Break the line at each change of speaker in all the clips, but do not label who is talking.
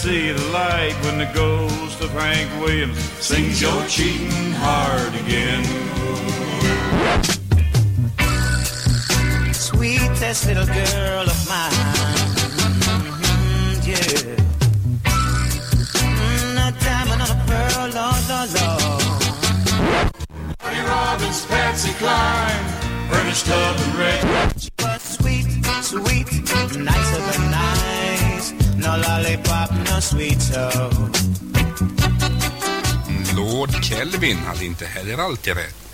see the light when the ghost of Hank Williams sings your cheating heart again.
Sweetest little girl of mine, mm, yeah. Mm, a diamond on a pearl, Lord, Lord, Lord.
Marty Robbins, Patsy Cline, Ernest Tubb and Ray.
She was sweet, sweet, nicer than nice. No lollipop, no sweet toe.
Mm, Lord Kelvin hade inte heller alltid rätt.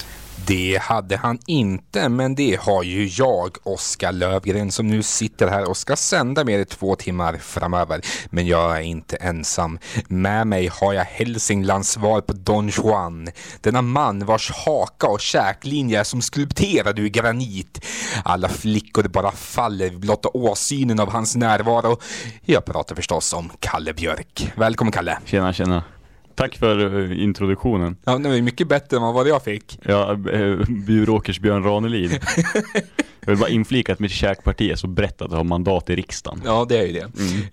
Det hade han inte, men det har ju jag, Oskar Lövgren, som nu sitter här och ska sända med i två timmar framöver. Men jag är inte ensam. Med mig har jag Hälsinglands svar på Don Juan. Denna man vars haka och käklinje är som skulpterad ur granit. Alla flickor bara faller vid blotta åsynen av hans närvaro. Jag pratar förstås om Kalle Björk. Välkommen Kalle!
Tjena, tjena. Tack för eh, introduktionen.
Ja, det var mycket bättre än vad jag fick.
Ja, eh, Bjuråkers Björn Ranelid. Jag vill bara inflika att mitt käkparti är så brett att det har mandat i riksdagen.
Ja, det är ju det.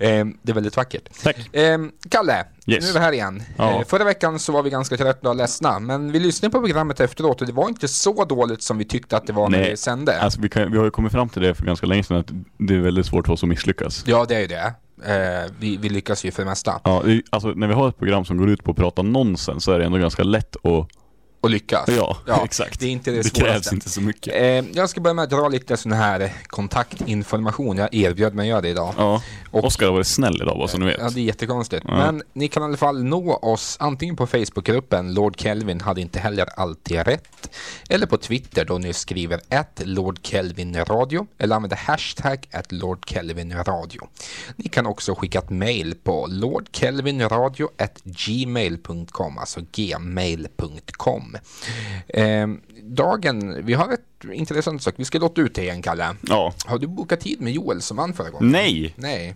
Eh, det är väldigt vackert.
Tack.
Eh, Kalle,
Yes.
nu är vi här igen.
Ja.
Eh, förra veckan så var vi ganska trötta och ledsna, men vi lyssnade på programmet efteråt och det var inte så dåligt som vi tyckte att det var när
Nej.
vi sände.
Alltså vi, kan, vi har ju kommit fram till det för ganska länge sedan att det är väldigt svårt för oss att misslyckas.
Ja, det är ju det. Eh, vi, vi lyckas ju för det mesta.
Ja, alltså när vi har ett program som går ut på att prata nonsens så är det ändå ganska lätt att...
Och lyckas.
Ja, exakt.
Det är inte det,
Det
svåraste.
krävs inte så mycket.
Eh, jag ska börja med att dra lite sån här kontaktinformation. Jag erbjöd mig att göra det idag.
Ja,
Och-
Oskar har varit snäll idag bara så ni vet.
Ja, det är jättekonstigt.
Ja.
Men ni kan i alla fall nå oss antingen på Facebookgruppen Lord Kelvin hade inte heller alltid rätt. Eller på Twitter då ni skriver att Lord Kelvin Radio eller använder hashtag at Lord Kelvin Radio. Ni kan också skicka ett mail på lordkelvinradio at gmail.com, alltså gmail.com. Eh, dagen, vi har ett intressant sak. Vi ska låta ut det igen, Kalle.
Ja.
Har du bokat tid med Joel som vann förra gången?
Nej!
Nej,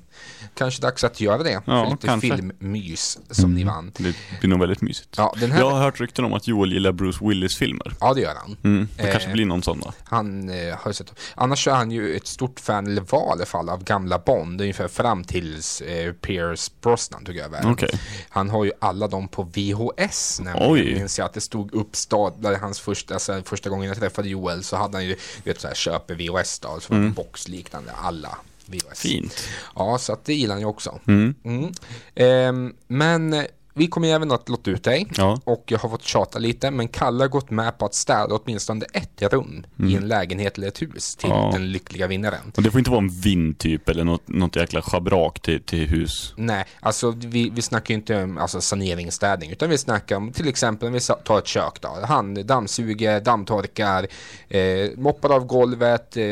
kanske dags att göra det.
Ja,
för lite
kanske.
filmmys som ni vann.
Det blir nog väldigt mysigt.
Ja, här...
Jag har hört rykten om att Joel gillar Bruce Willis filmer.
Ja, det gör han.
Mm, det
Eh,
kanske blir någon sån då.
Han eh, har sett... Annars är han ju ett stort fan, eller var i alla fall, av gamla Bond. Ungefär fram tills eh, Pierce Brosnan tog över.
Okej.
Han har ju alla dem på VHS. Nämligen.
Oj.
Minns jag att det stod uppstaplade hans första, alltså, första gången jag träffade Joel så hade han ju, vet så här, köper VHS då, så det en box liknande alla VHS.
Mm. Fint.
Ja, så att det gillar han ju också.
Mm.
Mm. Ehm, men eh, vi kommer ju även att låta ut dig.
Ja.
Och jag har fått tjata lite, men Kalle har gått med på att städa åtminstone ett rum i en lägenhet eller ett hus till
Mm. Ja.
den lyckliga vinnaren.
Och det får inte vara en vind typ eller något, något jäkla schabrak till, till hus.
Nej, alltså vi, vi snackar ju inte om alltså, saneringsstädning, utan vi snackar om till exempel, om vi tar ett kök då. Han dammsuger, dammtorkar, eh, moppar av golvet, eh,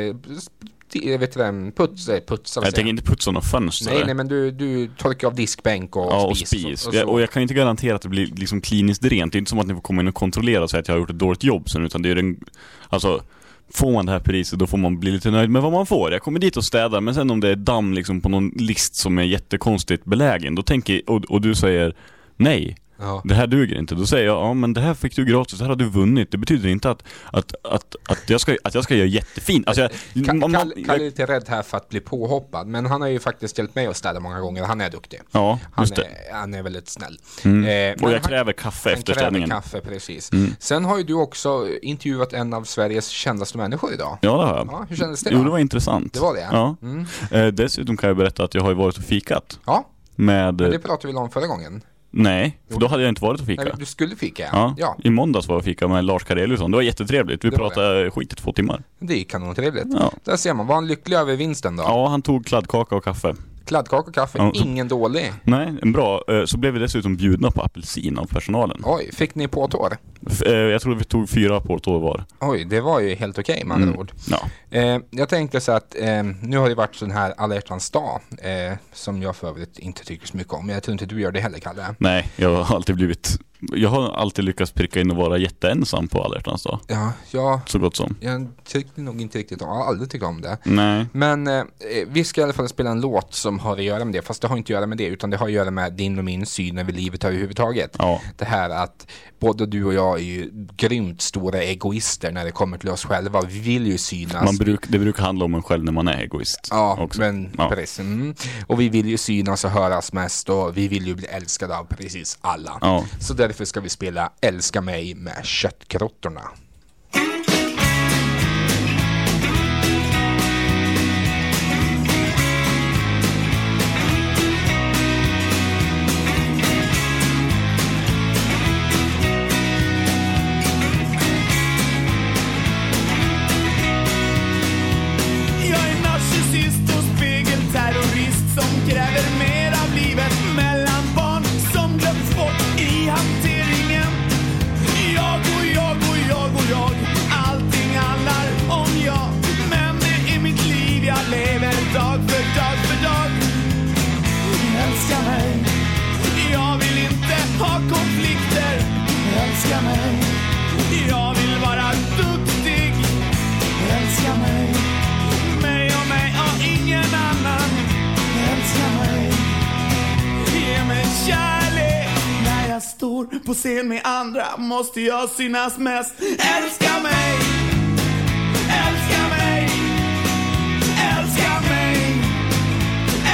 jag vet inte, putsar, putsar
Jag tänker inte putsa några fönster.
Nej, nej, men du, du torkar av diskbänk och
Ja, och
spis.
spis.
och så.
och jag kan inte garantera att det blir liksom kliniskt rent. Det är inte som att ni får komma in och kontrollera och säga att jag har gjort ett dåligt jobb sen, utan det är den, alltså Får man det här priset då får man bli lite nöjd med vad man får. Jag kommer dit och städar, men sen om det är damm liksom på någon list som är jättekonstigt belägen, då tänker och, och du säger nej.
Ja.
Det här duger inte. Då säger jag, ja men det här fick du gratis, det här har du vunnit. Det betyder inte att, att, att, att, jag, ska, att jag ska göra jättefint. Alltså jag,
Ka-
man-
Kalle, Kalle är lite rädd här för att bli påhoppad, men han har ju faktiskt hjälpt mig att städa många gånger. Han är duktig.
Ja,
Han är, han är väldigt snäll.
Mm.
Eh,
Och jag
han-
kräver kaffe efter städningen.
kaffe, precis.
Mm.
Sen har ju du också intervjuat en av Sveriges kändaste människor idag.
Ja, det har jag.
Ja, hur kändes det?
Jo,
då?
det var intressant.
Det var det?
Ja.
Mm.
Eh, dessutom kan jag berätta att jag har ju varit och fikat.
Ja,
Med...
men det pratade vi om förra gången.
Nej, för då hade jag inte varit och fika.
Nej, du skulle fika,
Ja,
ja.
i måndags var jag och fika med Lars Kareliusson. Det var jättetrevligt. Vi
Det
pratade skit i två timmar.
Det är kanontrevligt.
Ja.
Där ser man, var han lycklig över vinsten då?
Ja, han tog kladdkaka och kaffe.
Kladdkaka och kaffe,
Ja.
ingen dålig.
Nej, en bra. Eh, Så blev vi dessutom bjudna på apelsin av personalen.
Oj, fick ni på tår?
F- eh, Jag tror vi tog fyra på ett år var.
Oj, det var ju helt okej med andra
Mm.
ord.
Ja.
Eh, jag tänkte så att nu har det varit sån här alla hjärtans dag som jag för övrigt inte tycker så mycket om. Jag tror inte du gör det heller Kalle.
Nej, jag har alltid blivit jag har alltid lyckats pricka in och vara jätteensam på alla hjärtans dag.
Ja, ja,
Så gott som.
jag tyckte nog inte riktigt om, jag har aldrig tyckt om det.
Nej.
Men eh, vi ska i alla fall spela en låt som har att göra med det, fast det har inte att göra med det, utan det har att göra med din och min syn över livet överhuvudtaget.
Ja.
Det här att både du och jag är ju grymt stora egoister när det kommer till oss själva. Vi vill ju synas.
Man bruk, det brukar handla om en själv när man är egoist.
Ja,
också.
men
Ja.
precis. Mm. Och vi vill ju synas och höras mest och vi vill ju bli älskade av precis alla.
Ja.
Så därför Därför ska vi spela Älska mig med
Köttkrottorna. Står på scen med andra. Måste jag synas mest. Älska mig, älska mig, älska mig,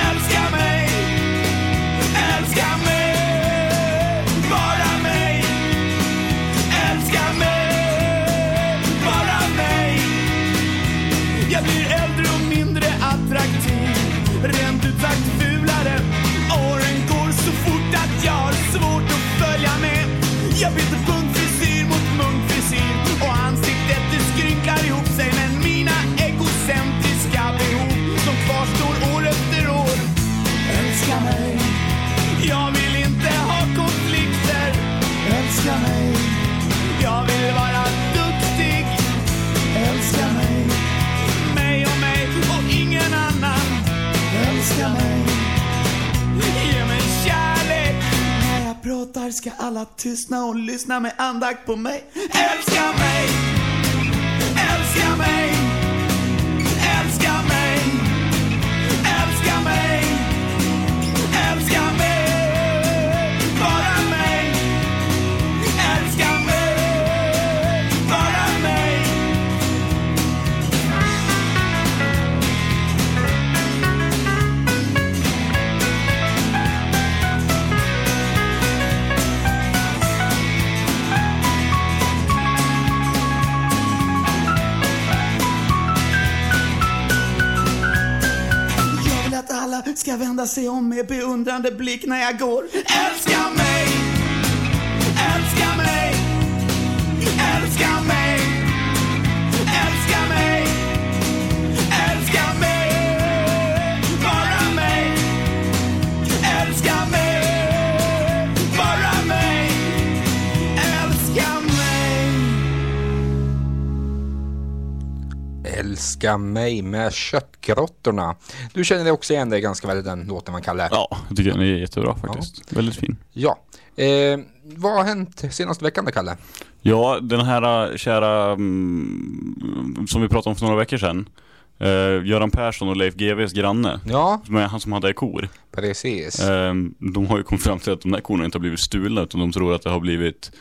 älska mig, älska mig, bara mig. Älska mig, bara mig. Jag blir äldre och mindre attraktiv. Rent ut sagt Yeah. Låtar ska alla tystna och lyssna med andakt på mig. Älska mig! Älska mig! Med beundrande blick när jag går. Älska mig! Älska mig
med Köttgrottorna. Du känner också igen dig ganska väl i den låten man kallar
Ja, jag tycker den är jättebra faktiskt. Väldigt fin.
Ja. Eh, vad har hänt senaste veckan då, Kalle?
Ja, den här äh, kära, mm, som vi pratade om för några veckor sedan. Uh, Göran Persson och Leif GWs granne.
Ja,
är han som hade kor.
precis.
Eh, de har ju kommit fram till att de där korna inte har blivit stulna utan de tror att det har blivit eh,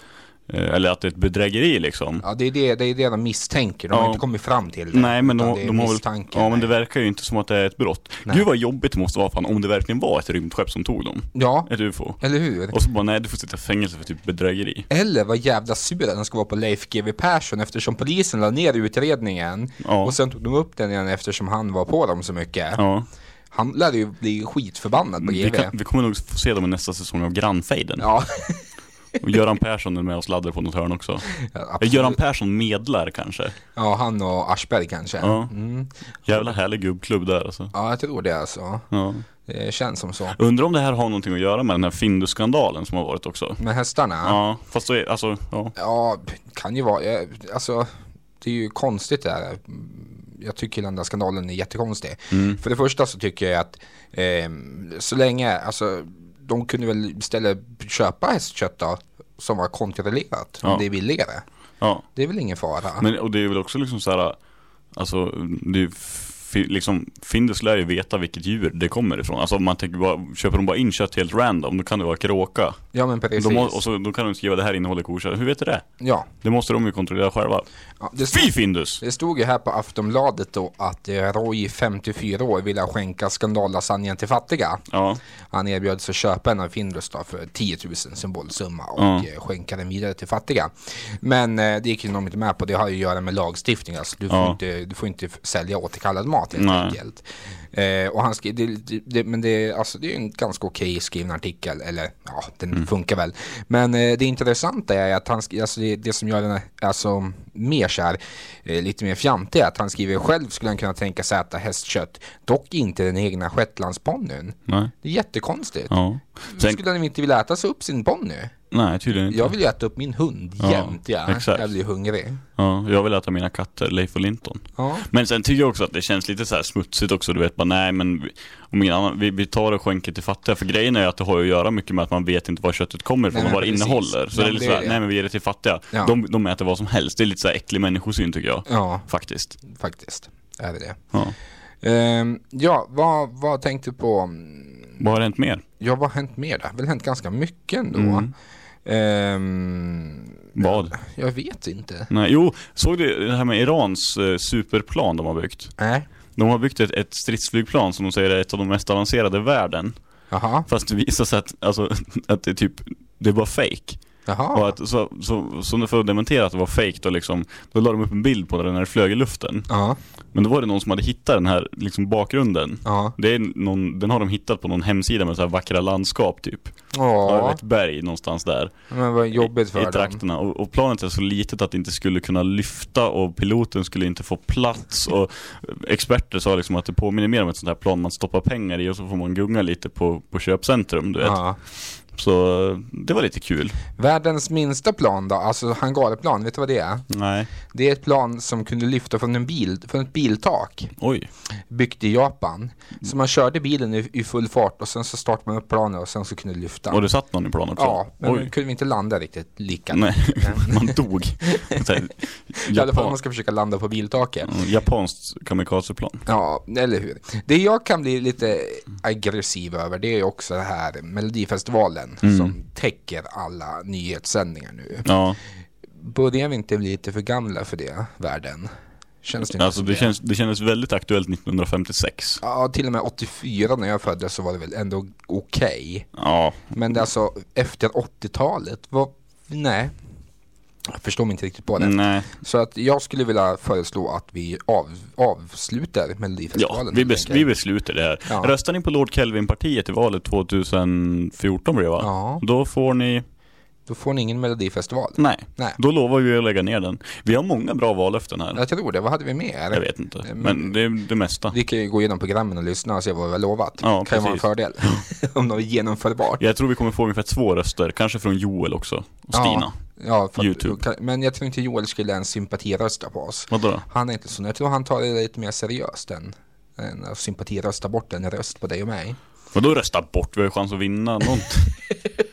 eller att det är ett bedrägeri liksom.
Ja, det är det, det är det de misstänker. De har
Ja.
inte kommit fram till det.
Nej men de,
det
de har väl, ja men det verkar ju inte som att det är ett brott.
Nej.
Gud vad jobbigt det måste vara fan om det verkligen var ett rymdskepp som tog dem.
Ja,
Ett UFO.
eller hur?
Och så bara nej du får sitta i fängelse för typ bedrägeri.
Eller vad jävla sura den ska vara på Leif GW Persson eftersom polisen la ner utredningen
Ja.
och sen tog de upp den igen eftersom han var på dem så mycket.
Ja.
Han lär ju bli skitförbannad på
Vi,
GW.
kan, vi kommer nog få se dem i nästa säsong av Grannfejden.
Ja,
Och Göran Persson är med och sladdar på något hörn också.
ja,
Är. Göran Persson medlar kanske?
ja, han och Aschberg kanske.
Ja.
Mm.
Jävla härlig gubbklubb där alltså.
Ja, jag tror det alltså.
Ja.
Det känns som så.
Undrar om det här har någonting att göra med den här Findus-skandalen som har varit också.
Med hästarna?
Ja, fast då är, alltså, ja.
Ja, kan ju vara. Alltså, det är ju konstigt det här. Jag tycker den där skandalen är jättekonstig.
Mm.
För det första så tycker jag att eh, så länge, alltså de kunde väl istället köpa hästkött då som var kontrollerat om
Ja.
det är billigare.
Ja.
Det är väl ingen fara.
Men, och det är väl också liksom så här, alltså, det är liksom, Findus lär ju veta vilket djur det kommer ifrån. Alltså om man tänker bara, köper de bara in kött helt random, då kan det vara kråka.
ja men precis.
De må, och så, då kan de skriva det här innehåller kokött. Hur vet du det?
ja.
Det måste de ju kontrollera själva.
Ja det, stod,
Fy Findus!
det stod ju här på Aftonbladet då att eh, Roy, 54 år, ville skänka skandallasagnen till fattiga.
Ja,
Han erbjöd sig köpa en av Findus då för 10 000 symbolsumma och
Ja.
eh, skänka den vidare till fattiga. Men eh, det gick ju de inte med på. Det har ju att göra med lagstiftning. Alltså, du, får
Ja.
inte, du får inte sälja återkallad mat helt
Nej.
enkelt. Eh, och han skrev, det, det, det, men det, alltså, det är en ganska okej skriven artikel. Eller ja, den
Mm.
funkar väl. Men eh, det intressanta är att han alltså, det, det som gör den alltså, mer så här, eh, lite mer fjantig att han skriver själv skulle han kunna tänka sig äta hästkött. Dock inte den egna shetlandsponnyn. Det är jättekonstigt.
Ja. Sen,
Skulle han inte vilja äta sig upp sin ponny?
Nej, tydligen inte.
Jag vill ju äta upp min hund
Ja,
jämt ja.
exakt.
Jag blir hungrig.
Ja, jag vill äta mina katter, Leif och Linton.
Ja.
Men sen tycker jag också att det känns lite så här smutsigt också, du vet bara nej men vi, om ingen annan, vi, vi tar och skänker till fattiga, för grejen är ju att det har ju att göra mycket med att man vet inte var köttet kommer ifrån och vad
men
det
precis.
innehåller. Så
Ja,
det är lite
det
så
är
här,
det.
nej men vi ger det till fattiga.
Ja.
De, de äter vad som helst, det är lite så här äcklig människosyn tycker jag.
ja,
Faktiskt.
faktiskt är det det.
Ja.
Ehm, ja, vad, vad tänkte du på?
Vad har hänt mer?
Ja, vad har hänt mer? Det har väl hänt ganska mycket ändå.
Mm.
Ehm,
Vad?
jag vet inte.
Nej, jo, såg du det här med Irans eh, superplan de har byggt?
Nej.
De har byggt ett, ett stridsflygplan som de säger är ett av de mest avancerade i världen.
Jaha.
Fast det visar sig att, alltså, att det är typ, det är bara fake. Och
Jaha.
att, så, så, så för att dementera att det var fake då liksom, då la de upp en bild på det när det flög i luften.
Ja.
Men då var det någon som hade hittat den här liksom bakgrunden.
Ja.
Det är någon, den har de hittat på någon hemsida med så här vackra landskap typ.
Ja.
ett berg någonstans där.
Men vad jobbigt
I
för dem.
trakterna. Och, och planet är så litet att det inte skulle kunna lyfta och piloten skulle inte få plats. Och experter sa liksom att det påminner mer om ett sånt här plan man stoppar pengar i och så får man gunga lite på, på köpcentrum, du vet.
Ja.
Så eh, det var lite kul.
Världens minsta plan då, alltså hangarplan, vet du vad det är?
Nej.
Det är ett plan som kunde lyfta från en bil, från ett biltak.
Oj.
byggt i Japan. Så man körde bilen i, i full fart och sen så startade man upp planet och sen så kunde det lyfta.
Och det satt någon i planet också?
ja, men
Oj.
kunde vi inte landa riktigt lika.
Nej, man dog. Här,
I alla fall om man ska försöka landa på biltaket.
Mm, japanskt kamikazeplan.
Ja, eller hur. Det jag kan bli lite aggressiv över det är också det här Melodifestivalen
Mm.
som täcker alla nyhetssändningar nu.
Ja,
Börjar vi inte bli lite för gamla för det, världen? Känns det
alltså
som
det, känns, det kändes väldigt aktuellt 1956.
Ja, till och med 84 när jag föddes så var det väl ändå okej.
Ja,
Men det alltså efter 80-talet, vad, nej. Jag förstår mig inte riktigt på det.
nej.
Så att jag skulle vilja föreslå att vi av, avslutar
Ja,
Melodifestivalen.
vi,
helt
bes, vi beslutar det här.
Ja.
Röstar ni på Lord Kelvin-partiet i valet 2014 blir det va?
Ja.
Då får ni,
Då får ni ingen Melodifestival.
nej.
Nej.
Då lovar vi att lägga ner den. Vi har många bra vallöften här.
Jag tror det. Vad hade vi mer?
Jag vet inte.
Men-
Men det är det mesta.
Vi kan ju gå igenom programmen och lyssna och se vad vi har lovat.
Ja,
kan ju vara en
precis.
fördel. Om något är genomförbart.
Jag tror vi kommer få ungefär två röster. Kanske från Joel också. Och Stina.
Ja, för att,
YouTube.
men jag tror inte Joel skulle ens sympatirösta på oss.
Vadå då?
Han är inte så. Jag tror han tar det lite mer seriöst än, än att sympatirösta bort en röst på dig och mig.
Vadå rösta bort? Vi har ju chans att vinna något.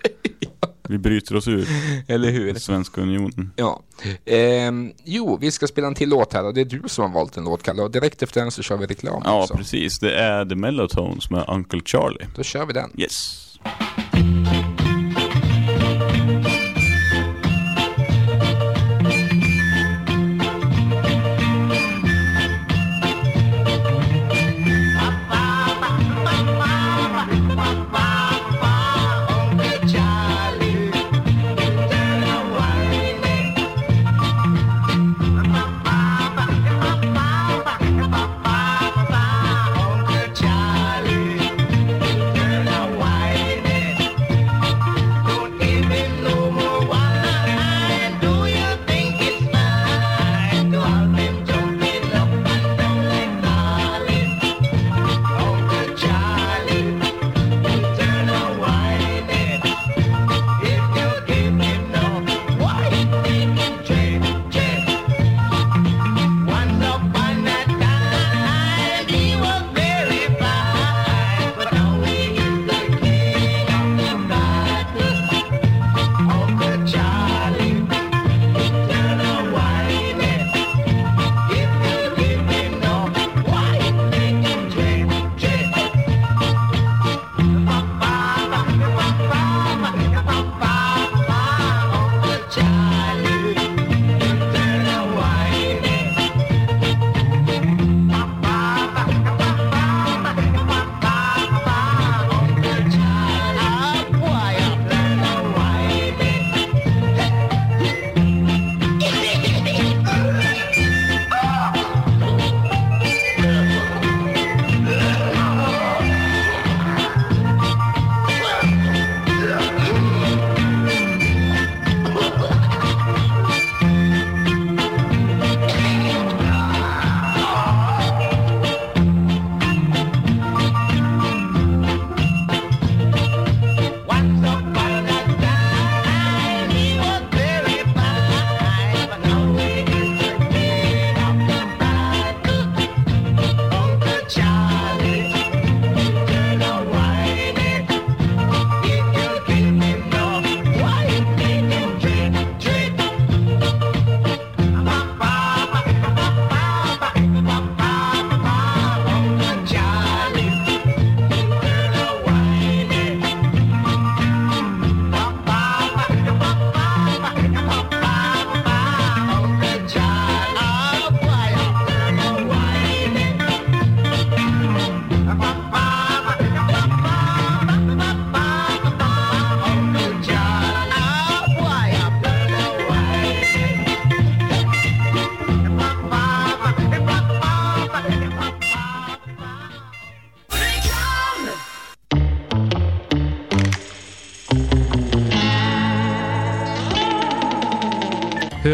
Vi bryter oss ur
Eller hur?
Svenska Unionen.
Ja. Ehm, jo, vi ska spela en till låt här och det är du som har valt en låt, Kalle. Och direkt efter den så kör vi reklam
Ja,
också.
precis. Det är The Mellotones med Uncle Charlie.
Då kör vi den.
Yes.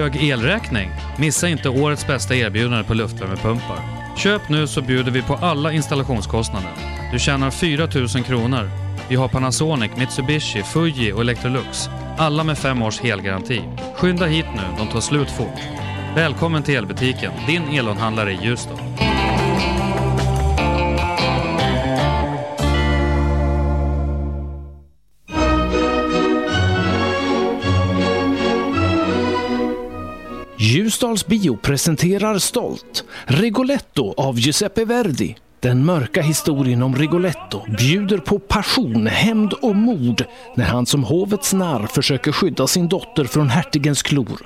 Hög elräkning? Missa inte årets bästa erbjudande på luftvärmepumpar. Köp nu så bjuder vi på alla installationskostnader. Du tjänar 4 000 kronor. Vi har Panasonic, Mitsubishi, Fuji och Electrolux. Alla med fem års helgaranti. Skynda hit nu, de tar slut fort. Välkommen till elbutiken, din elhandlare i Ljusdal.
Ljusdals bio presenterar stolt Rigoletto av Giuseppe Verdi. Den mörka historien om Rigoletto bjuder på passion, hämnd och mord när han som hovets narr försöker skydda sin dotter från hertigens klor.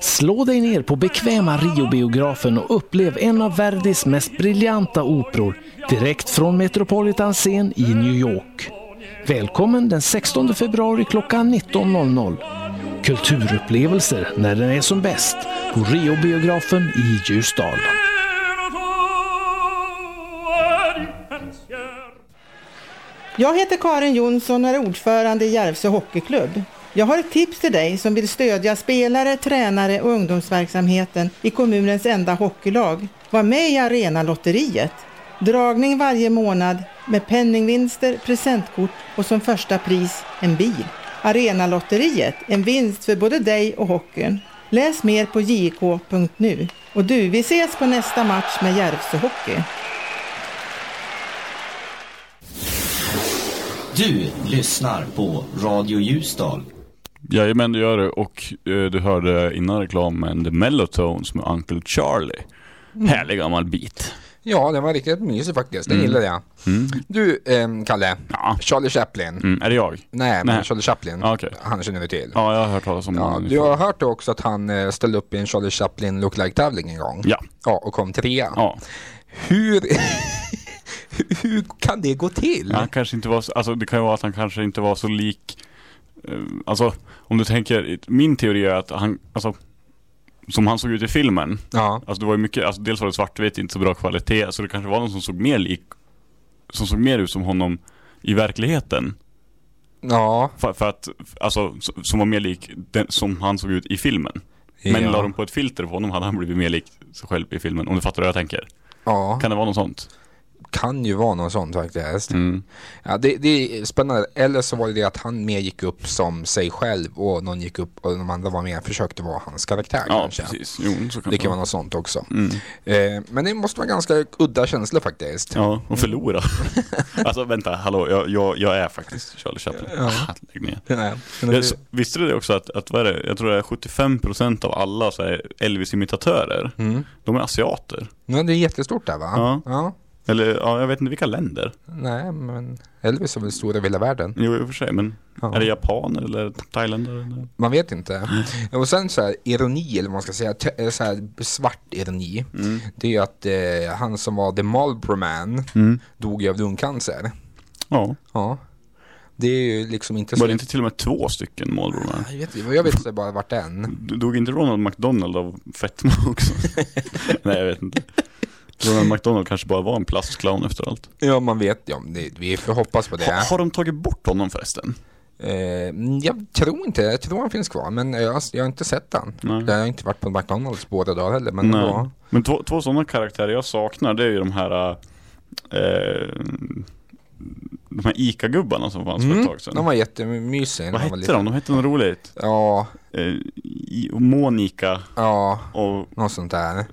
Slå dig ner på bekväma Rio-biografen och upplev en av Verdis mest briljanta operor direkt från Metropolitan scen i New York. Välkommen den 16 februari klockan 19.00. Kulturupplevelser när den är som bäst på Rio-biografen i Ljusdal.
Jag heter Karin Jonsson och är ordförande i Järvsö Hockeyklubb. Jag har ett tips till dig som vill stödja spelare, tränare och ungdomsverksamheten i kommunens enda hockeylag. Var med i Arenalotteriet. Dragning varje månad med penningvinster, presentkort och som första pris en bil. Arenalotteriet, en vinst för både dig och hockeyn. Läs mer på jk.nu. Och du, vi ses på nästa match med Järvsö Hockey.
Du lyssnar på Radio Ljusdal.
Jajamän, det gör det. Och eh, du hörde innan reklamen The Mellotones med Uncle Charlie. Härlig gammal bit.
Ja, den var riktigt mysig faktiskt. Den
Mm.
gillade jag.
Mm.
Du, ehm, Kalle.
Ja.
Charlie Chaplin.
Mm, är det jag?
Nej, men
Nej.
Charlie Chaplin.
Ja, okej.
Han känner du till.
Ja, jag har hört talas om
Ja,
honom.
du har hört också att han eh, ställde upp i en Charlie Chaplin lookalike-tävling en gång?
Ja.
Ja, och kom trea.
Ja.
Hur, hur kan det gå till?
Han kanske inte var så, alltså det kan ju vara att han kanske inte var så lik eh, Alltså om du tänker, min teori är att han, alltså Som han såg ut i filmen
Ja.
Alltså det var ju mycket, alltså dels var det svartvitt, inte så bra kvalitet Så det kanske var någon som såg mer lik Som såg mer ut som honom i verkligheten
Ja.
För, för att, alltså som var mer lik den, som han såg ut i filmen Men
Ja.
la de på ett filter på honom hade han blivit mer lik sig själv i filmen Om du fattar vad jag tänker
Ja,
Kan det vara något sånt?
Kan ju vara något sånt faktiskt.
Mm.
Ja, det, det är spännande. Eller så var det det att han mer gick upp som sig själv och någon gick upp och de andra var mer försökte vara hans karaktär
Ja,
kanske.
precis. Jo, så kan
Det kan vara något sånt också.
Mm.
Eh, men det måste vara ganska udda känslor faktiskt.
Ja, och förlora. alltså vänta, hallå, jag, jag, jag är faktiskt Charlie Chaplin.
Ja.
Ah, Lägg ner.
Men
Jag, visste du det också att, att vad är det? jag tror det är 75% av alla Elvis-imitatörer,
Mm.
de är asiater.
Ja, det är jättestort där va?
Ja.
ja.
Eller ja, jag vet inte vilka länder.
Nej, men Elvis är väl stor över hela världen.
Jo, i och för sig, men
Ja.
är det japaner eller thailändare?
Man vet inte.
Mm.
Och sen så här, ironi, eller vad man ska säga, eh, så här, svart ironi.
Mm.
Det är ju att eh, han som var The Marlboro Man
Mm.
dog ju av lungcancer.
Ja.
Ja. Det är ju liksom inte
Var det inte till och med två stycken Marlboro Man?
Jag vet, jag vet så bara vart en.
Dog inte Ronald McDonald av fetma också? Nej, jag vet inte. Ronald McDonald kanske bara var en plastclown efter allt.
Ja, man vet. Ja, det, vi får hoppas på det.
Ha, har de tagit bort honom förresten?
Eh, jag tror inte Jag tror han finns kvar. Men jag, jag har inte sett han.
Nej.
Jag har inte varit på McDonalds båda dagar heller. Men ändå.
Men två, två sådana karaktärer jag saknar det är ju de här eh, De här ICA-gubbarna som fanns för ett
Mm,
tag sedan.
de var jättemysiga.
Vad
var
hette de? De hette något roligt.
Ja,
Eh, Monica
ja,
och
något sånt där.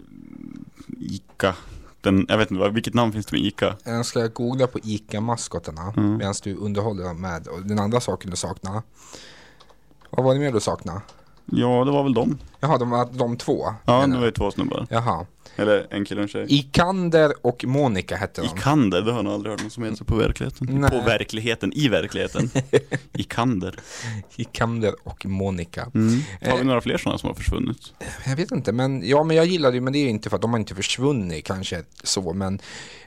Ica. Den, jag vet inte, vad- vilket namn finns det med Ica?
Jag ska googla på ICA-maskotarna
Mm.
medan du underhåller med den andra saken du saknar. Vad var det mer du saknade?
Ja, det var väl de.
Jaha, de var de två?
Ja, det var ju två snubbar.
Jaha.
Eller en kille och en tjej.
Ikander och Monica hette de.
Ikander, det har jag nog aldrig hört någon som heter på verkligheten.
Nej.
På verkligheten, i verkligheten. Ikander.
Ikander och Monica.
Mm. Har vi
Eh.
några fler sådana som har försvunnit?
Jag vet inte, men ja, men jag gillar det, men det är ju inte för att de har inte försvunnit kanske så, men,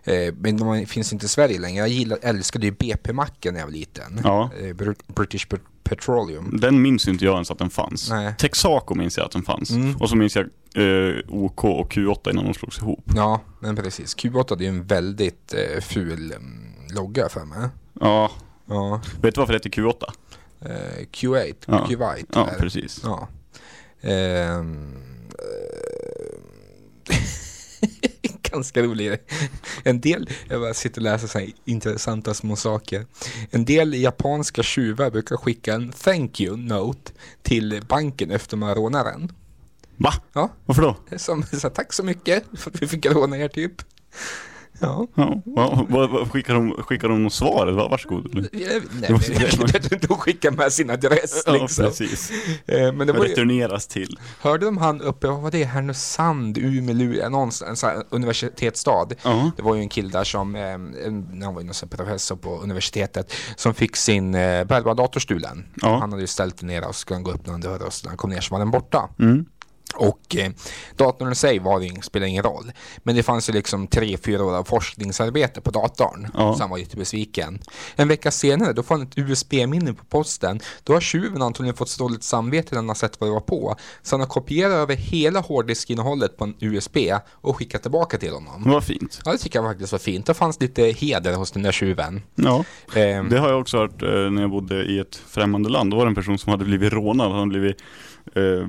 eh, men de finns inte i Sverige längre. Jag gillar, älskade ju BP-macken när jag var liten.
Ja.
Eh, Br- British Petroleum.
Den minns inte jag ens att den fanns.
Nej.
Texaco minns jag att den fanns.
Mm.
Och så minns jag eh, OK och Q8 innan de slogs ihop.
Ja, men precis. Q8 det är ju en väldigt eh, ful mm, logga för mig.
Ja,
Ja.
vet du varför det heter Q8?
Eh, Q8,
Ja.
Q8.
Ja, precis.
Ja. Ehm, eh, Ganska rolig. En del, jag bara sitter och läser så här intressanta små saker. En del japanska tjuvar brukar skicka en thank you note till banken efter man rånar den.
Va?
Ja,
Varför då?
som, så här, tack så mycket för att vi fick råna er typ. Ja.
Ja, vad, vad, vad, skickar, de, skickar de något svar? Va- Varsågod.
Nej, men, de skickar med sin adress
Ja,
liksom.
precis.
Eh, Men det var
Returneras till.
hörde de han uppe, vad var det, Härnösand, Umeå, Luleå, någonstans, en universitetsstad.
Ja.
Det var ju en kille där som, eh, han var ju någon professor på universitetet, som fick sin eh, bärbara dator stulen.
Ja.
Han hade ju ställt den ner och skulle gå upp någon dörr och så när han kom ner så var den borta.
Mm.
Och eh, datorn i sig var det, spelade ingen roll. Men det fanns ju liksom tre, fyra år av forskningsarbete på datorn.
Ja.
Så han var jättebesviken. En vecka senare, då får han ett USB-minne på posten. Då har tjuven antagligen fått så dåligt samvete när han har sett vad det var på. Så han har kopierat över hela hårddiskinnehållet på en USB och skickat tillbaka till honom.
Vad fint.
Ja, det tycker jag faktiskt var fint. Det fanns lite heder hos den där tjuven.
Ja.
Ehm,
Det har jag också hört eh, när jag bodde i ett främmande land. Då var det en person som hade blivit rånad. Han hade blivit eh,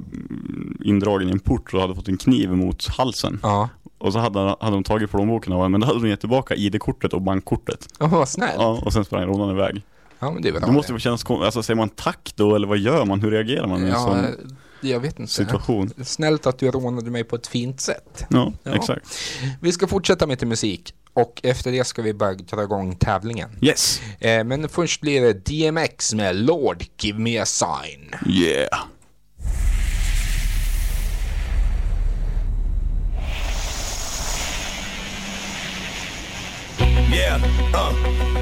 indragen i en port och hade fått en kniv mot halsen.
Ja,
Och så hade, hade de tagit plånboken av honom, men då hade de gett tillbaka ID-kortet och bankkortet.
oh, vad snällt.
Ja, och sen sprang rånaren iväg.
Ja, men det är väl
Det måste väl kännas alltså säger man tack då eller vad gör man? Hur reagerar man i en
Ja,
sån
jag vet inte.
situation?
Snällt att du rånade mig på ett fint sätt.
Ja,
Ja.
exakt.
Vi ska fortsätta med lite musik och efter det ska vi börja dra igång tävlingen.
Yes!
Eh, men först blir det DMX med Lord Give Me A Sign.
Yeah!
Yeah, uh,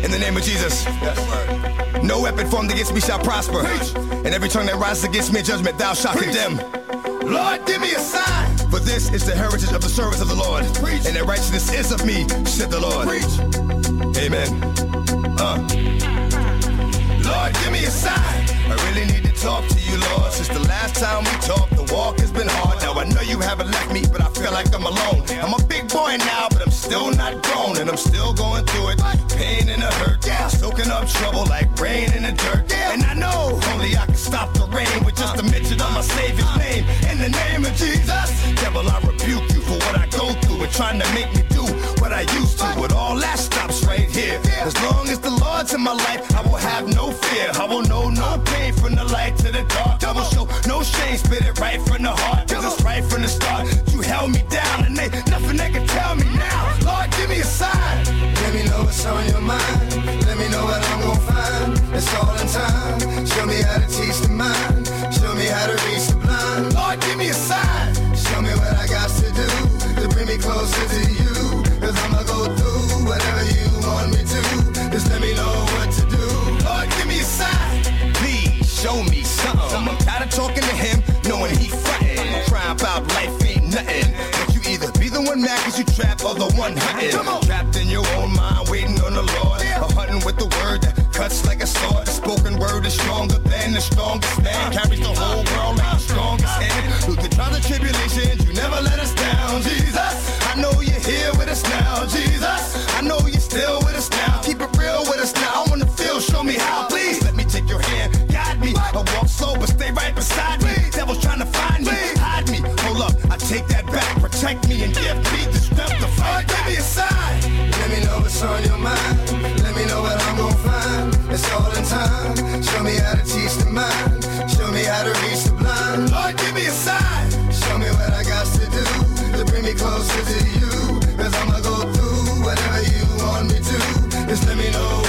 in the name of Jesus. Yes. No weapon formed against me shall prosper. And every tongue that rises against me in judgment, thou shalt condemn. Lord, give me a sign. For this is the heritage of the servants of the Lord. And that righteousness is of me, said the Lord. Preach. Amen. Uh. Lord, give me a sign. I really need to talk to you, Lord. Since the last time we talked, the walk has been hard. Now I know you haven't left me, but I feel like I'm alone. I'm a big boy now, but I'm still not grown, and I'm still going through it. Pain and a hurt, yeah. Soaking up trouble like rain in the dirt. And I know only I can stop the rain with just a mention of my Savior's name. In the name of Jesus, devil, I rebuke you for what I go through and trying to make me what I used to. But all that stops right here. As long as the Lord's in my life, I will have no fear. I will know no pain from the light to the dark. I will show no shame, spit it right from the heart. Cause it's right from the start. You held me down and ain't nothing they can tell me now. Lord, give me a sign. Let me know what's on your mind. Let me know what I'm gonna find. It's all in time. Show me how to teach the mind. Show me how to reach the blind. Lord, give me a sign. Show me what I got to do to bring me closer to you. One mad cause you trapped or the one hunting. Trapped in your own mind, waiting on the Lord. A hunting with the word that cuts like a sword. The spoken word is stronger than the strongest man. Carries the whole world like the strongest hand. Through the trials and tribulations, you never let us down. Jesus, I know you're here with us now. Jesus, I know you're still with us now. Keep it real with us now. I wanna feel, show me how. Please let me take your hand, guide me. I walk slow, but stay right beside me. Devil's trying to find me, hide me. Hold up, I take that back. Protect me and give me the strength to fight. Give me a sign. Let me know what's on your mind. Let me know what I'm gonna find. It's all in time. Show me how to teach the mind. Show me how to reach the blind. Lord, give me a sign. Show me what I got to do to bring me closer to you. Cause I'ma go through whatever you want me to. Just let me know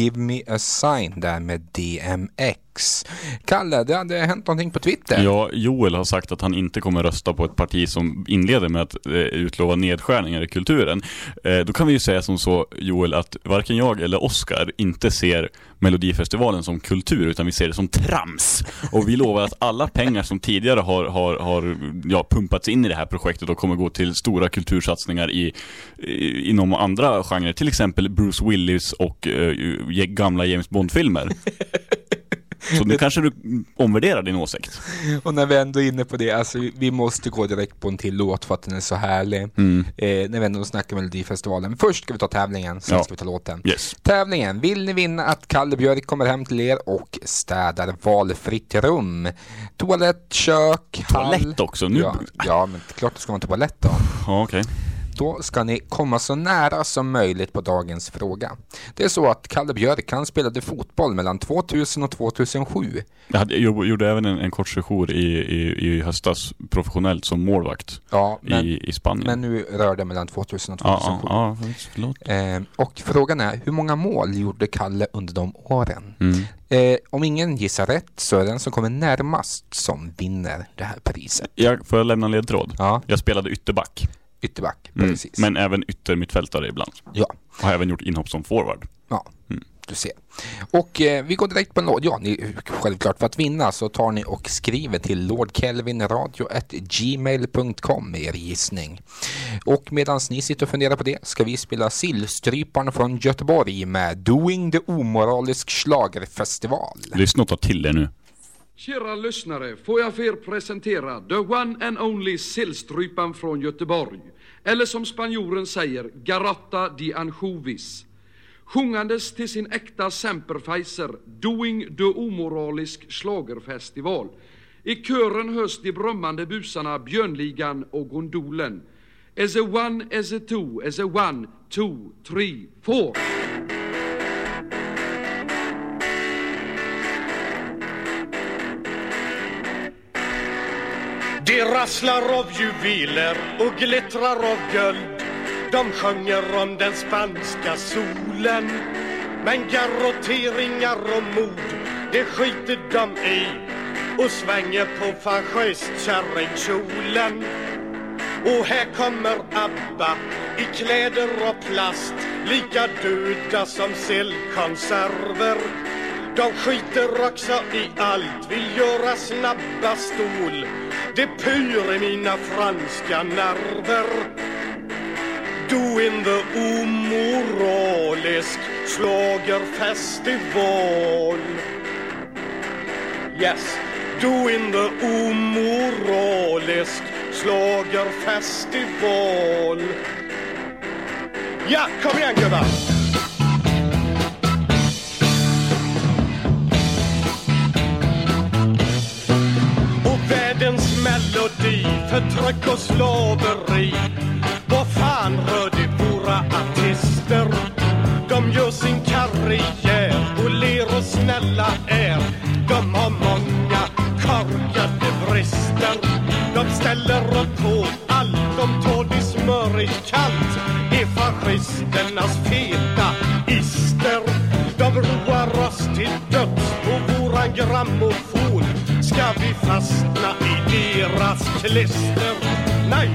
Give Me A Sign
där med DMX. Kalle, det hade hänt någonting på Twitter.
Ja, Joel har sagt att han inte kommer rösta på ett parti som inleder med att eh, utlova nedskärningar i kulturen. Eh, då kan vi ju säga som så, Joel, att varken jag eller Oscar inte ser Melodifestivalen som kultur, utan vi ser det som trams. Och vi lovar att alla pengar som tidigare har, har, har ja, pumpats in i det här projektet och kommer gå till stora kultursatsningar i, i, inom andra genrer, till exempel Bruce Willis och eh, gamla James Bond-filmer. Så nu kanske du omvärderar din åsikt.
Och när vi ändå är inne på det, alltså vi måste gå direkt på en till låt för att den är så härlig.
Mm.
Eh, när vi ändå snackar Melodifestivalen. Först ska vi ta tävlingen, sen
Ja.
ska vi ta låten.
Yes.
Tävlingen, vill ni vinna att Kalle Björk kommer hem till er och städar valfritt rum? Toalett, kök, hall.
Toalett också, nu-
Ja, ja, men klart det ska vara en toalett då.
Ja, okej.
Då ska ni komma så nära som möjligt på dagens fråga. Det är så att Kalle Björk han spelade fotboll mellan 2000 och 2007.
Jag, hade, jag gjorde även en, en kort session i, i, i höstas professionellt som målvakt
Ja, men,
i, i Spanien.
men nu rör det mellan 2000 och
ja,
2007.
ja, ja, förlåt.
Eh, och frågan är, hur många mål gjorde Kalle under de åren?
Mm.
Eh, om ingen gissar rätt så är det den som kommer närmast som vinner det här priset.
Jag, får jag lämna en ledtråd?
Ja,
Jag spelade ytterback.
Ytterback.
Mm.
Precis.
Men även yttermittfältare ibland.
Ja,
Och har även gjort inhopp som forward.
ja.
Mm.
Du ser. Och eh, vi går direkt på låt. Ja, ni, självklart för att vinna så tar ni och skriver till lordkelvinradio.gmail.com med er gissning. Och medan ni sitter och funderar på det ska vi spela Sillstryparen från Göteborg med Doing the Omoralisk Schlagerfestival.
Lyssna och ta till er nu.
Kära lyssnare, får jag för er presentera the one and only sillstrypan från Göteborg. Eller som spanjoren säger, Garotta di Anchovis. Sjungandes till sin äkta Semperfeiser, Doing the Omoralisk Schlagerfestival. I kören hörs de brummande busarna Björnligan och Gondolen. As a one, as a two, as a one, two, three, four.
Det rasslar av juveler och glittrar av guld. De sjunger om den spanska solen. Men garrotteringar och mord, det skiter de i och svänger på fascistkärringkjolen och här kommer ABBA i kläder av plast Lika döda som sillkonserver de skiter också i allt, vill göra snabba stål Det pyr i mina franska nerver. Doing the omoralisk schlagerfestival Yes, doing the omoralisk schlagerfestival Ja, kom igen gubbar! Världens melodi, förtryck och slaveri. Vad fan rör det våra artister? De gör sin karriär och ler och snälla är. De har många korkade brister. De ställer upp på allt, de tar det smörigt kallt. Är fascisternas feta ister. De roar oss till döds på våran grammofon Ska vi fastna i deras klister? Nej,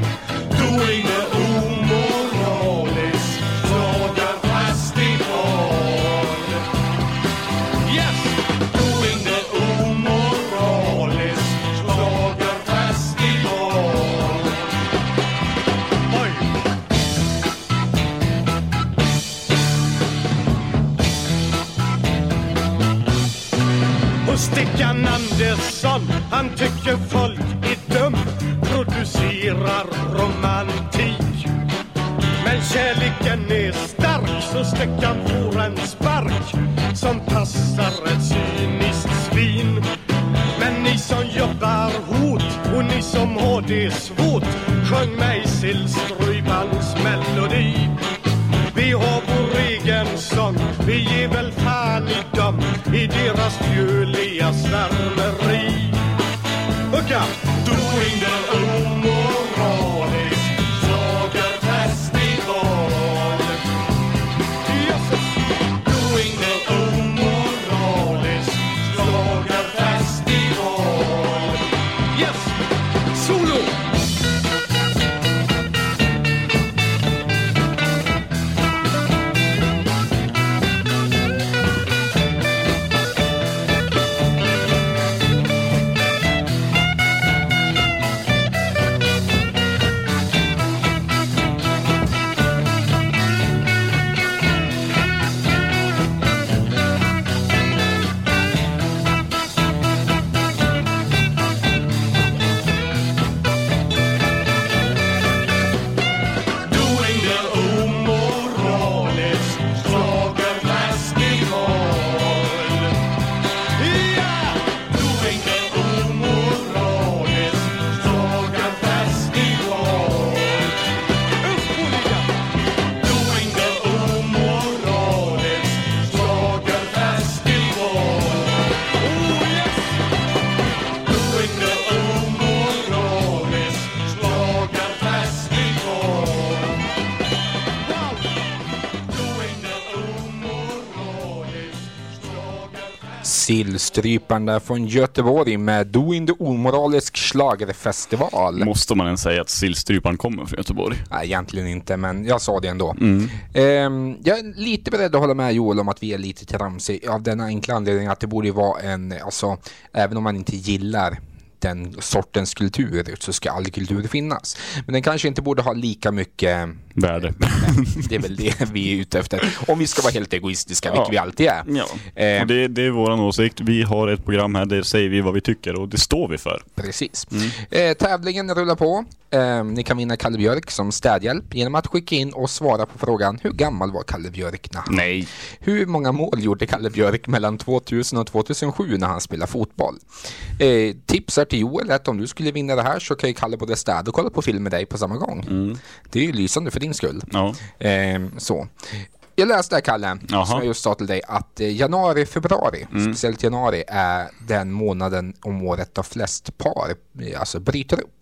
du är det omoralisk schlagerfestival Yes, doing the omoralisk schlagerfestival Oj! Och Stickan Andersson, han tycker folk kärleken är stark så Stickan får en spark Som passar ett cyniskt svin Men ni som jobbar hårt och ni som har det svårt Sjung mig Sillstrupans melodi vi har vår egen sång, vi ger väl fan i dem i deras fjöliga svärmeri. Hugga!
Sillstryparen där från Göteborg med Doing the Omoralisk schlagerfestival.
Måste man ens säga att sillstryparen kommer från Göteborg?
Nej, egentligen inte, men jag sa det ändå.
Mm.
Ehm, jag är lite beredd att hålla med Joel om att vi är lite tramsiga av den enkla anledningen att det borde vara en, alltså, även om man inte gillar den sortens kultur så ska all kultur finnas. Men den kanske inte borde ha lika mycket
Värde.
Det är väl det vi är ute efter. Om vi ska vara helt egoistiska, vilket
Ja.
vi alltid är.
Ja.
Eh,
det, det är våran åsikt. Vi har ett program här, där säger vi vad vi tycker och det står vi för.
Precis.
Mm.
Eh, tävlingen rullar på. Eh, ni kan vinna Kalle Björk som städhjälp genom att skicka in och svara på frågan Hur gammal var Kalle Björk när han...
Nej.
Hur många mål gjorde Kalle Björk mellan 2000 och 2007 när han spelade fotboll? Eh, tipsar till Joel att om du skulle vinna det här så kan ju Kalle både städa och kolla på film med dig på samma gång.
Mm.
Det är ju lysande för din skull.
Ja.
Eh, så. Jag läste här Kalle,
Jaha.
som jag just sa till dig, att eh, januari, februari,
Mm.
speciellt januari, är den månaden om året då flest par eh, alltså bryter upp.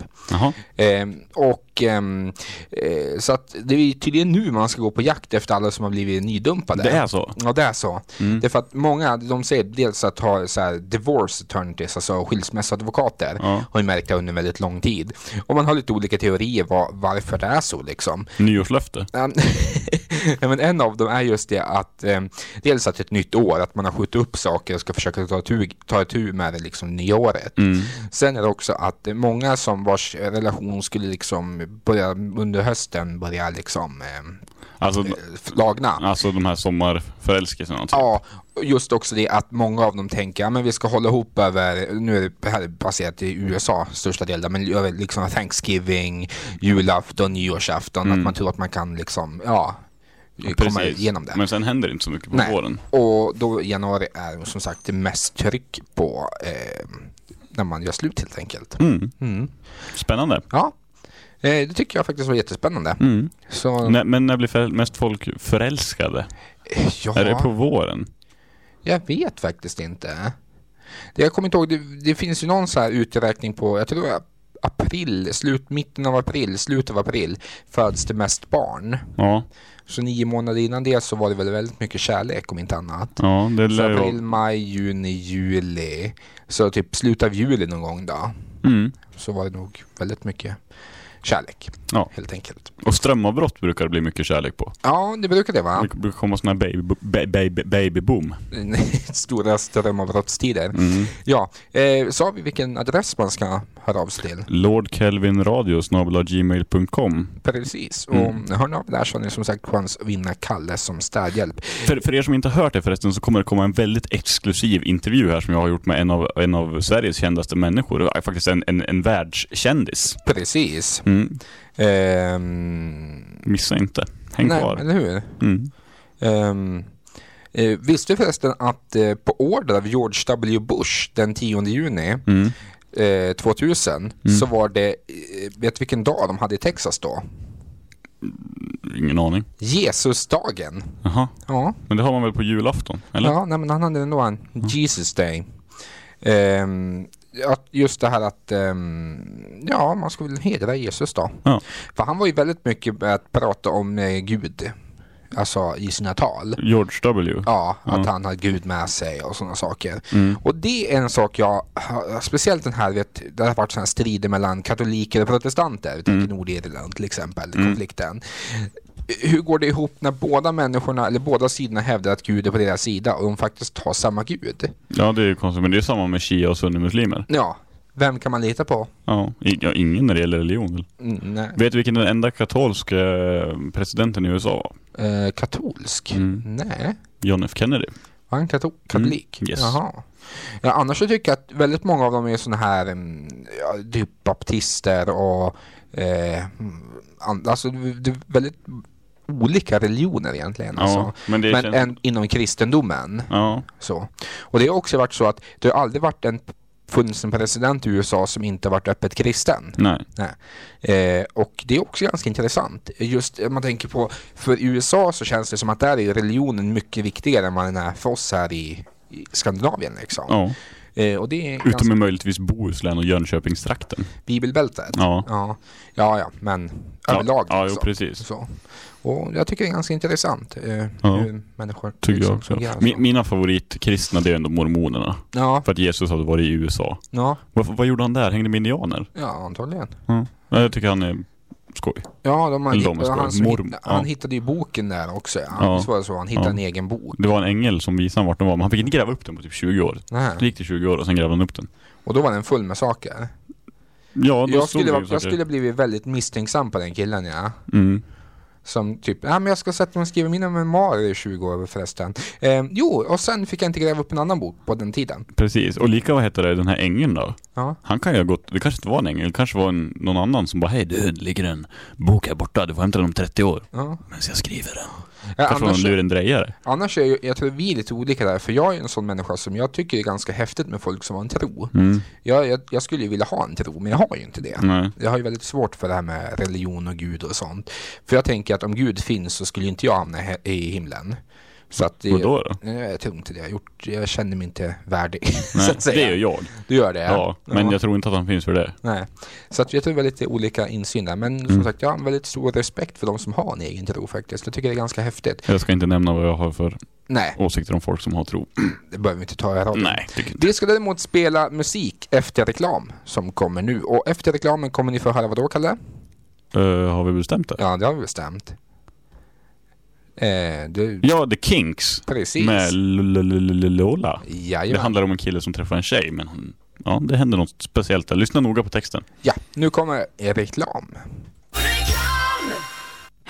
Ehm, och ehm, eh, så att det är tydligen nu man ska gå på jakt efter alla som har blivit nydumpade.
Det är så?
Ja, det är så.
Mm.
Det är för att många, de säger dels att ha så här divorce attorneys, alltså skilsmässoadvokater,
Ja.
har ju märkt det under väldigt lång tid. Och man har lite olika teorier var, varför det är så liksom.
Nyårslöfte.
Ja, men en av dem är just det att eh, dels att ett nytt år, att man har skjutit upp saker och ska försöka ta itu, ta med det liksom nya året.
Mm.
Sen är det också att eh, många som vars relation skulle liksom börja under hösten börja liksom eh,
Alltså,
lagna.
alltså de här sommarförälskelserna. Typ.
Ja, just också det att många av dem tänker, ja men vi ska hålla ihop över, nu är det här baserat i USA största delen, men över liksom Thanksgiving, julafton, nyårsafton,
Mm.
att man tror att man kan liksom, ja, komma
Precis.
igenom det.
Men sen händer det inte så mycket på
Nej.
våren.
Och då januari är som sagt det mest tryck på eh, när man gör slut helt enkelt.
Mm.
Mm.
Spännande.
Ja, eh, det tycker jag faktiskt var jättespännande.
Mm.
Så,
Nä- Men när blir mest folk förälskade?
ja,
Är det på våren?
jag vet faktiskt inte. Det jag kommer inte ihåg, det, det finns ju någon så här uträkning på, jag tror april, slut, mitten av april, slutet av april föds det mest barn.
Ja,
Så nio månader innan det så var det väl väldigt mycket kärlek om inte annat.
ja det
Så
lär
april, maj, juni, juli. Så typ slutet av juli någon gång då.
Mm.
Så var det nog väldigt mycket kärlek.
Ja.
Helt enkelt.
Och strömavbrott brukar det bli mycket kärlek på.
Ja, det brukar det vara.
Det brukar komma såna här baby, baby, babyboom.
Stora strömavbrottstider.
Mm.
Ja, eh, sa vi vilken adress man ska höra av sig till?
Lord Kelvin Radio gmail.com
Precis.
Mm.
Och hör ni av där så har ni som sagt chans att vinna Kalle som städhjälp.
för, för er som inte har hört det förresten så kommer det komma en väldigt exklusiv intervju här som jag har gjort med en av, en av Sveriges kändaste människor. Faktiskt en, en, en världskändis.
Precis.
Mm.
Ehm,
Missa inte. Häng
nej,
kvar.
eller hur?
Mm.
Ehm, eh, visste du förresten att eh, på order av George W. Bush den 10 juni
Mm.
eh, 2000
Mm.
så var det, eh, vet du vilken dag de hade i Texas då?
Ingen aning.
Jesusdagen.
Jaha.
Ja,
Men det har man väl på julafton? Eller?
ja nej, men han hade ändå en Jesus Day. Att just det här att ehm, ja, man ska väl hedra Jesus då.
Ja.
För han var ju väldigt mycket med att prata om eh, Gud. Alltså i sina tal.
George W.
Ja, att
Ja.
han har Gud med sig och sådana saker.
Mm.
Och det är en sak jag, speciellt den här, vet, det har varit sådana strider mellan katoliker och protestanter. Vi tänker Nordirland till exempel,
Mm.
Hur går det ihop när båda människorna, eller båda sidorna hävdar att Gud är på deras sida och de faktiskt har samma Gud?
Ja, det är ju konstigt. Men det är samma med shia och sunnimuslimer.
Ja, vem kan man lita på?
Ja, ja, ingen när det gäller religion.
Mm, nej.
Vet du vilken den enda katolska eh, presidenten i USA var?
Eh, katolsk?
Mm.
Nej.
John F Kennedy.
Var han kato- katolik?
Mm, yes.
Jaha. Ja, annars så tycker jag att väldigt många av dem är såna här mm, ja, typ baptister och eh, mm, alltså det är väldigt olika religioner egentligen.
Ja,
alltså.
men
men
känns-
en, inom kristendomen.
Ja.
Så. Och det har också varit så att det har aldrig varit en funnits en president i USA som inte varit öppet kristen.
Nej.
Nej. Eh, och det är också ganska intressant. Just om man tänker på, för USA så känns det som att där är religionen mycket viktigare än vad den är för oss här i, i Skandinavien liksom.
Ja.
Eh, och det är
Utom
ganska
möjligtvis Bohuslän och Jönköpingstrakten.
bibelbältet.
Ja.
Ja, ja, ja men
Ja,
överlag.
ja, jo,
liksom.
precis.
Så. Och jag tycker det är ganska intressant eh,
Ja.
hur människor
Tycker
liksom
jag också.
fungerar
mina favoritkristna det är ändå mormonerna.
Ja,
För att Jesus hade varit i USA.
ja,
Vad, vad gjorde han där? Hängde med indianer?
ja, antagligen.
Ja. Jag tycker han är skoj.
Ja, de har hitt- han, som
morm-
hitt- han
ja.
hittade ju boken där också. Ja.
Ja.
Var det så? Han hittade
Ja.
en egen bok.
Det var en ängel som visade han vart den var, men han fick inte gräva upp den på typ 20 år.
Nej.
Det gick till 20 år och sen grävde han upp den.
Och då var den full med saker.
Ja,
Jag skulle, jag skulle blivit väldigt misstänksam på den killen ja.
Mm.
Som typ, ja men jag ska sätta mig och skriva mina memoarer i 20 år förresten. Eh, jo, och sen fick jag inte gräva upp en annan bok på den tiden.
Precis, och lika vad heter det, den här ängeln då?
Ja.
Han kan ju ha gått, det kanske inte var en ängel, det kanske var en, någon annan som bara Hej du, det ligger en bok här borta, du får hämta den om 30 år.
Ja.
Men jag skriver den.
Ja,
kanske
annars,
någon lurendrejare.
annars är ju, jag tror vi är lite olika där, för jag är en sån människa som jag tycker är ganska häftigt med folk som har en tro.
Mm.
Jag, jag, jag skulle ju vilja ha en tro, men jag har ju inte det.
Nej.
Jag har ju väldigt svårt för det här med religion och Gud och sånt. För jag tänker att om Gud finns så skulle inte jag hamna i himlen. Så att det,
då?
Nej, Jag tror inte det. Jag, har gjort, jag känner mig inte värdig.
Nej, det är ju jag.
Du gör det?
Ja, men
Ja.
jag tror inte att han finns för det.
Nej. Så att jag tror vi har lite olika insyn där. Men som
Mm.
sagt, jag har en väldigt stor respekt för de som har en egen tro faktiskt. Jag tycker det är ganska häftigt.
Jag ska inte nämna vad jag har för
Nej,
åsikter om folk som har tro.
det behöver vi inte ta i radion.
Nej, tycker inte.
Vi ska däremot spela musik efter reklam som kommer nu. Och efter reklamen kommer ni få höra vad då, Kalle?
Uh, har vi bestämt det?
Ja, det har vi bestämt. Eh, du,
Ja, The Kinks.
Precis.
Med Lola. Det handlar om en kille som träffar en tjej, men ja, det händer något speciellt där. Lyssna noga på texten.
Ja, nu kommer reklam.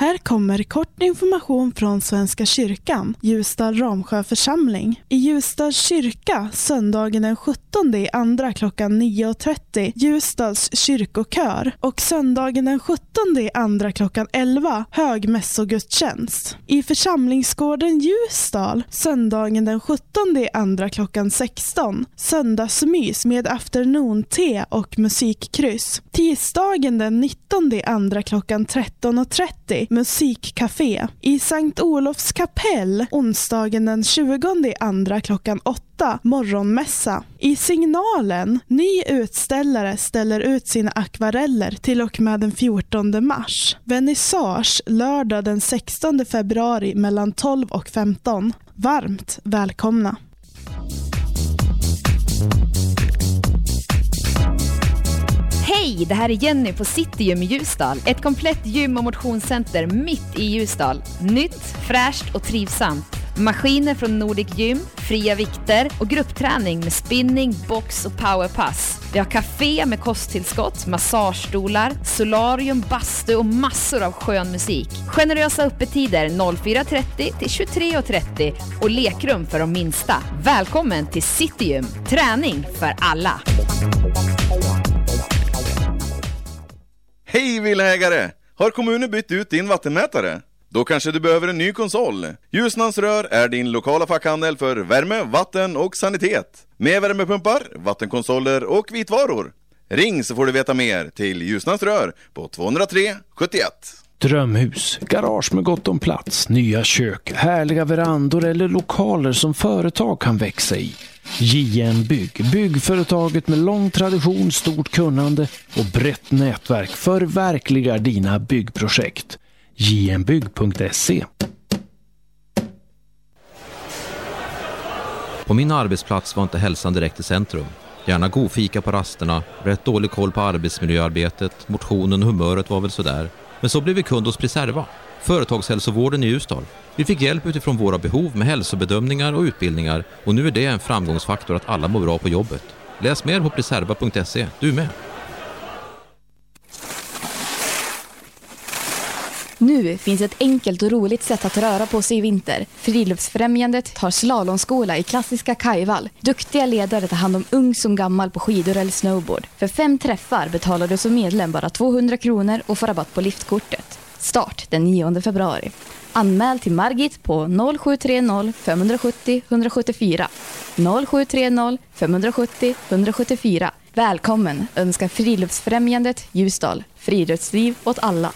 Här kommer kort information från Svenska kyrkan, Ljusdal Ramsjö församling. I Ljusdals kyrka söndagen den 17 i andra klockan 9.30 Ljusdals kyrkokör och söndagen den 17 i andra klockan 11 högmässogudstjänst. I församlingsgården Ljusdal söndagen den 17 i andra klockan 16 söndagsmys med afternoon-te och musikkryss. Tisdagen den 19 andra klockan 13.30 musikcafé. I Sankt Olofs kapell onsdagen den 20 andra klockan 8 morgonmässa. I signalen ny utställare ställer ut sina akvareller till och med den 14 mars. Vernissage lördag den 16 februari mellan 12 och 15. Varmt välkomna!
Hej, det här är Jenny på Citygym i Ljusdal. Ett komplett gym och motionscenter mitt i Ljusdal. Nytt, fräscht och trivsamt. Maskiner från Nordic Gym, fria vikter och gruppträning med spinning, box och powerpass. Vi har café med kosttillskott, massagestolar, solarium, bastu och massor av skön musik. Generösa öppettider 04.30 till 23.30 och lekrum för de minsta. Välkommen till Citygym, träning för alla.
Hej villaägare! Har kommunen bytt ut din vattenmätare? Då kanske du behöver en ny konsol. Ljusnans Rör är din lokala fackhandel för värme, vatten och sanitet. Med värmepumpar, vattenkonsoler och vitvaror. Ring så får du veta mer till Ljusnans Rör på 203 71.
Drömhus, garage med gott om plats, nya kök, härliga verandor eller lokaler som företag kan växa i. JM Bygg, byggföretaget med lång tradition, stort kunnande och brett nätverk förverkligar dina byggprojekt. jmbygg.se
På min arbetsplats var inte hälsan direkt i centrum. Gärna god fika på rasterna, rätt dålig koll på arbetsmiljöarbetet, motionen och humöret var väl sådär. Men så blev vi kund hos Preserva, företagshälsovården i Ljusdal. Vi fick hjälp utifrån våra behov med hälsobedömningar och utbildningar och nu är det en framgångsfaktor att alla mår bra på jobbet. Läs mer på preserva.se, du med.
Nu finns ett enkelt och roligt sätt att röra på sig i vinter. Friluftsfrämjandet tar slalomskola i klassiska kajvall. Duktiga ledare tar hand om ung som gammal på skidor eller snowboard. För fem träffar betalar du som medlem bara 200 kronor och får rabatt på liftkortet. Start den 9 februari. Anmäl till Margit på 0730 570 174. 0730 570 174. Välkommen önskar Friluftsfrämjandet Ljusdal. Friluftsliv åt alla.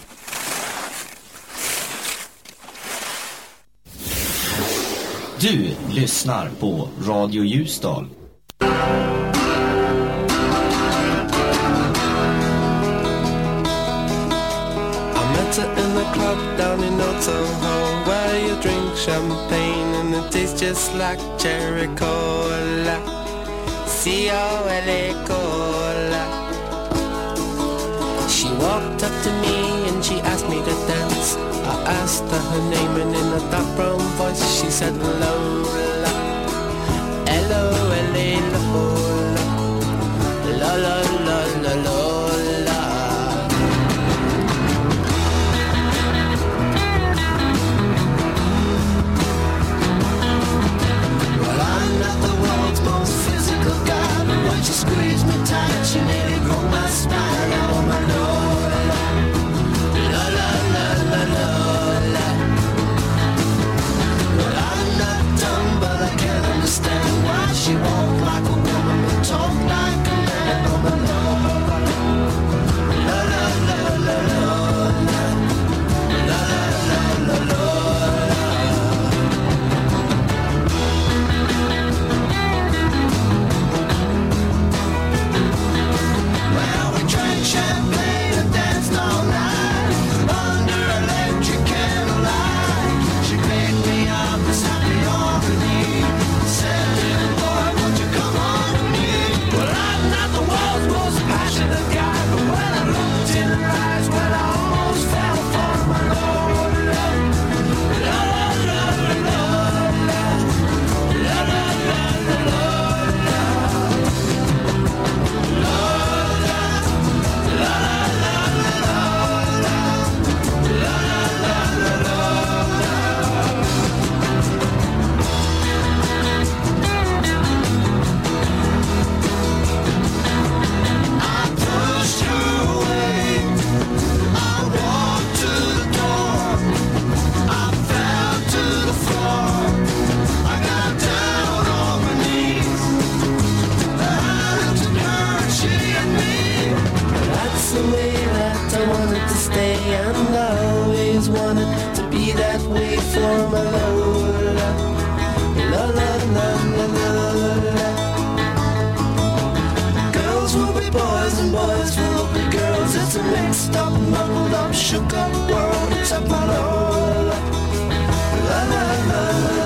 Du lyssnar på Radio Ljusdal.
In Old Soho where you drink champagne and it tastes just like cherry cola. C-O-L-A cola. She walked up to me and she asked me to dance. I asked her her name and in a dark brown voice she said Lola. L-O-L-A Lola. La boys will be girls. It's a mixed up, muddled up, shook up world. My Lola. La la la la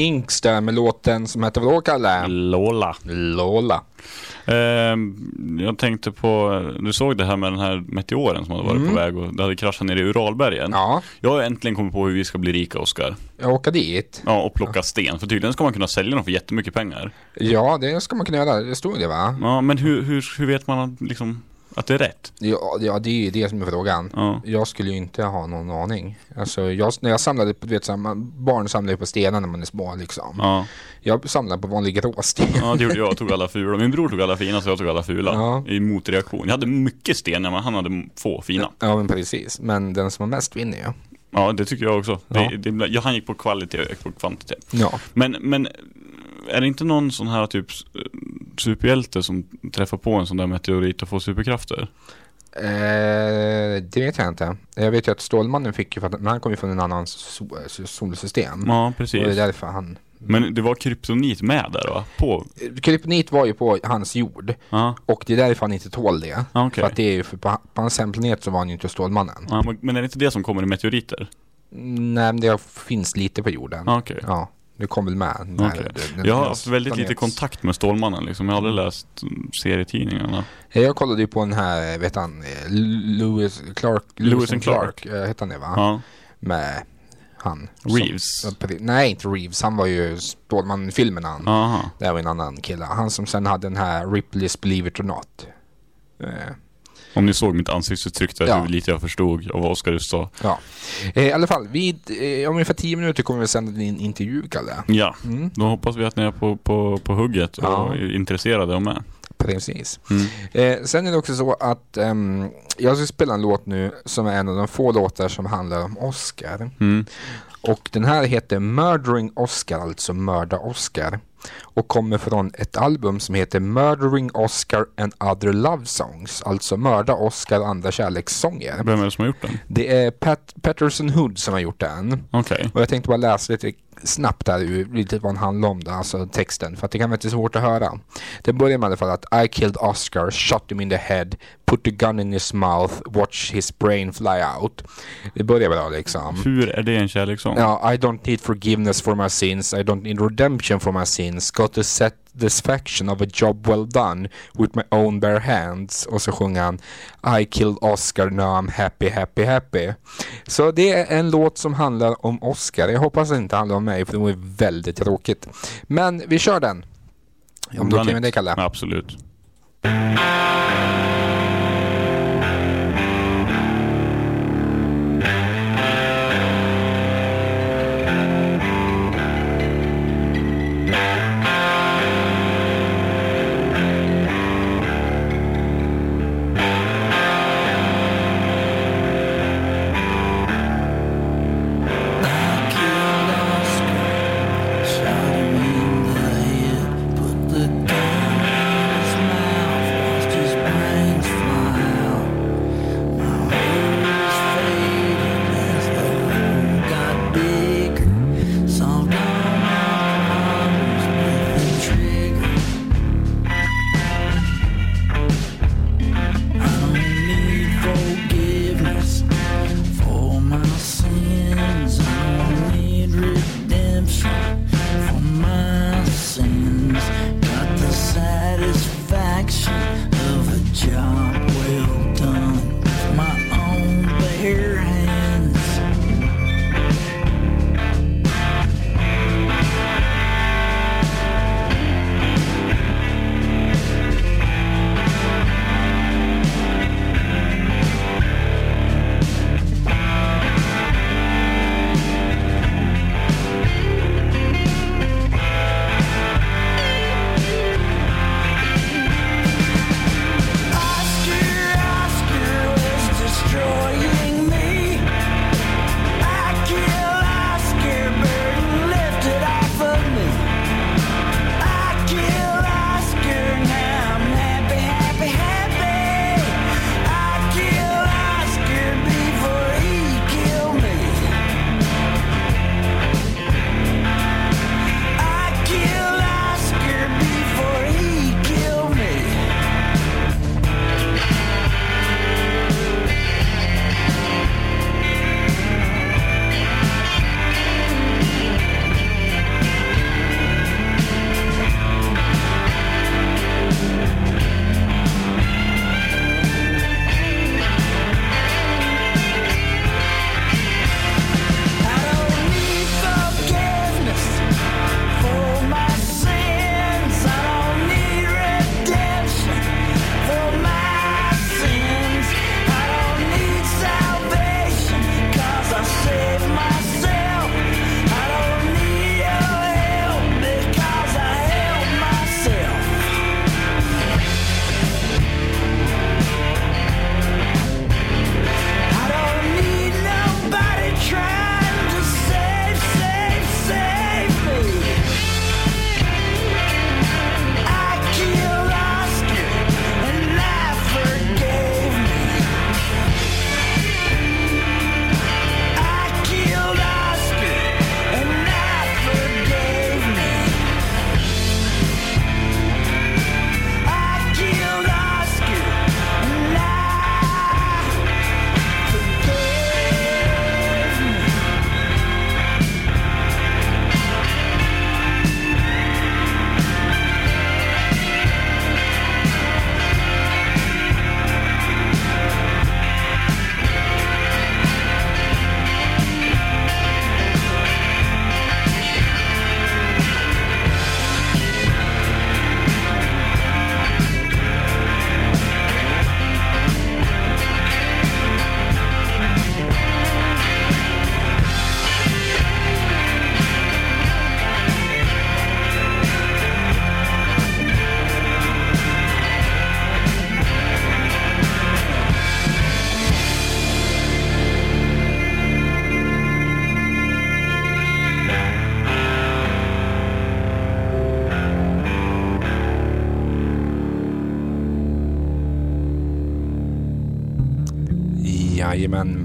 Kinks där med låten som heter vadå Kalle?
Lola.
Lola.
Ehm, jag tänkte på, du såg det här med den här meteoren som hade varit
Mm.
på väg och det hade kraschat ner i Uralbergen.
Ja.
Jag har äntligen kommit på hur vi ska bli rika, Oskar.
Jag åker dit.
Ja, och plocka sten. För tydligen ska man kunna sälja dem för jättemycket pengar.
Ja, det ska man kunna göra. Det stod det va?
Ja, men hur, hur, hur vet man att, liksom, att det är rätt?
Ja, ja det är ju det som är frågan.
Ja.
Jag skulle ju inte ha någon aning. Alltså, jag, när jag samlade på, du vet, så här, man, barn samlar ju på stenar när man är små liksom.
Ja.
Jag samlade på vanlig gråsten.
Ja, det gjorde jag. Jag tog alla fula. Min bror tog alla fina, så jag tog alla fula.
Ja.
I motreaktion. Jag hade mycket sten, men han hade få fina.
Ja, men precis. Men den som har mest vinner ju.
Ja, det tycker jag också.
Ja.
Det, det, ja, han gick på kvalitet, jag gick på kvantitet.
Ja.
Men, men är det inte någon sån här typ superhjälte som träffar på en sån där meteorit och får superkrafter?
Eh, det vet jag inte. Jag vet ju att Stålmannen fick ju, för att, han kom ju från en annan so- solsystem.
Ja, precis.
Och det är därför han
Men det var kryptonit med där va? På?
Kryptonit var ju på hans jord.
Ja.
Och det är därför han inte tål det.
Okej.
För att det är ju, för på, på hans hemplanet så var han ju inte Stålmannen.
Ja, men- är det inte det som kommer i meteoriter?
Nej, men det finns lite på jorden.
Okej.
Ja, det kom väl med. när den-
Jag har haft väldigt
planet-
lite kontakt med Stålmannen liksom. Jag har aldrig läst mm, serietidningarna.
Jag kollade ju på den här, vet han, eh, Lewis Clark.
Lewis and Clark.
eh, Hette han det va?
Ja.
Med han.
Reeves.
Som, nej, inte Reeves. Han var ju Stålmannen-filmen han.
Aha.
Det var en annan kille. Han som sen hade den här Ripley's Believe It or Not.
Om ni såg mitt ansiktsuttryck där,
Ja.
hur lite jag förstod av vad Oskar just sa.
Ja. Eh, I alla fall, vid, eh, om ungefär 10 minuter kommer vi sända din intervju, Kalle.
Ja,
Mm.
då hoppas vi att ni är på, på, på hugget och
Ja.
är intresserade och med.
Precis.
Mm.
Eh, sen är det också så att ehm, jag ska spela en låt nu som är en av de få låtar som handlar om Oscar.
Mm.
Och den här heter Murdering Oscar, alltså Mörda Oscar. Och kommer från ett album som heter Murdering Oscar and other love songs. Alltså Mörda Oscar och andra kärlekssånger.
Vem är det som har gjort den?
Det är Pat Patterson Hood som har gjort den.
Okej.
Och jag tänkte bara läsa lite snabbt ur lite vad den handlar om, då, alltså texten. För att det kan vara lite svårt att höra. Det börjar med i alla fall att I killed Oscar, shot him in the head, put the gun in his mouth, watch his brain fly out. Det börjar bra liksom.
Hur är det en kärlekssång?
Ja, I don't need forgiveness for my sins, I don't need redemption for my sins, got the satisfaction of a job well done with my own bare hands. Och så sjunger han I killed Oscar, now I'm happy, happy, happy. Så det är en låt som handlar om Oscar. Jag hoppas det inte handlar om mig, för det vore väldigt tråkigt. Men vi kör den. Om du är okej med det, Kalle?
Absolut.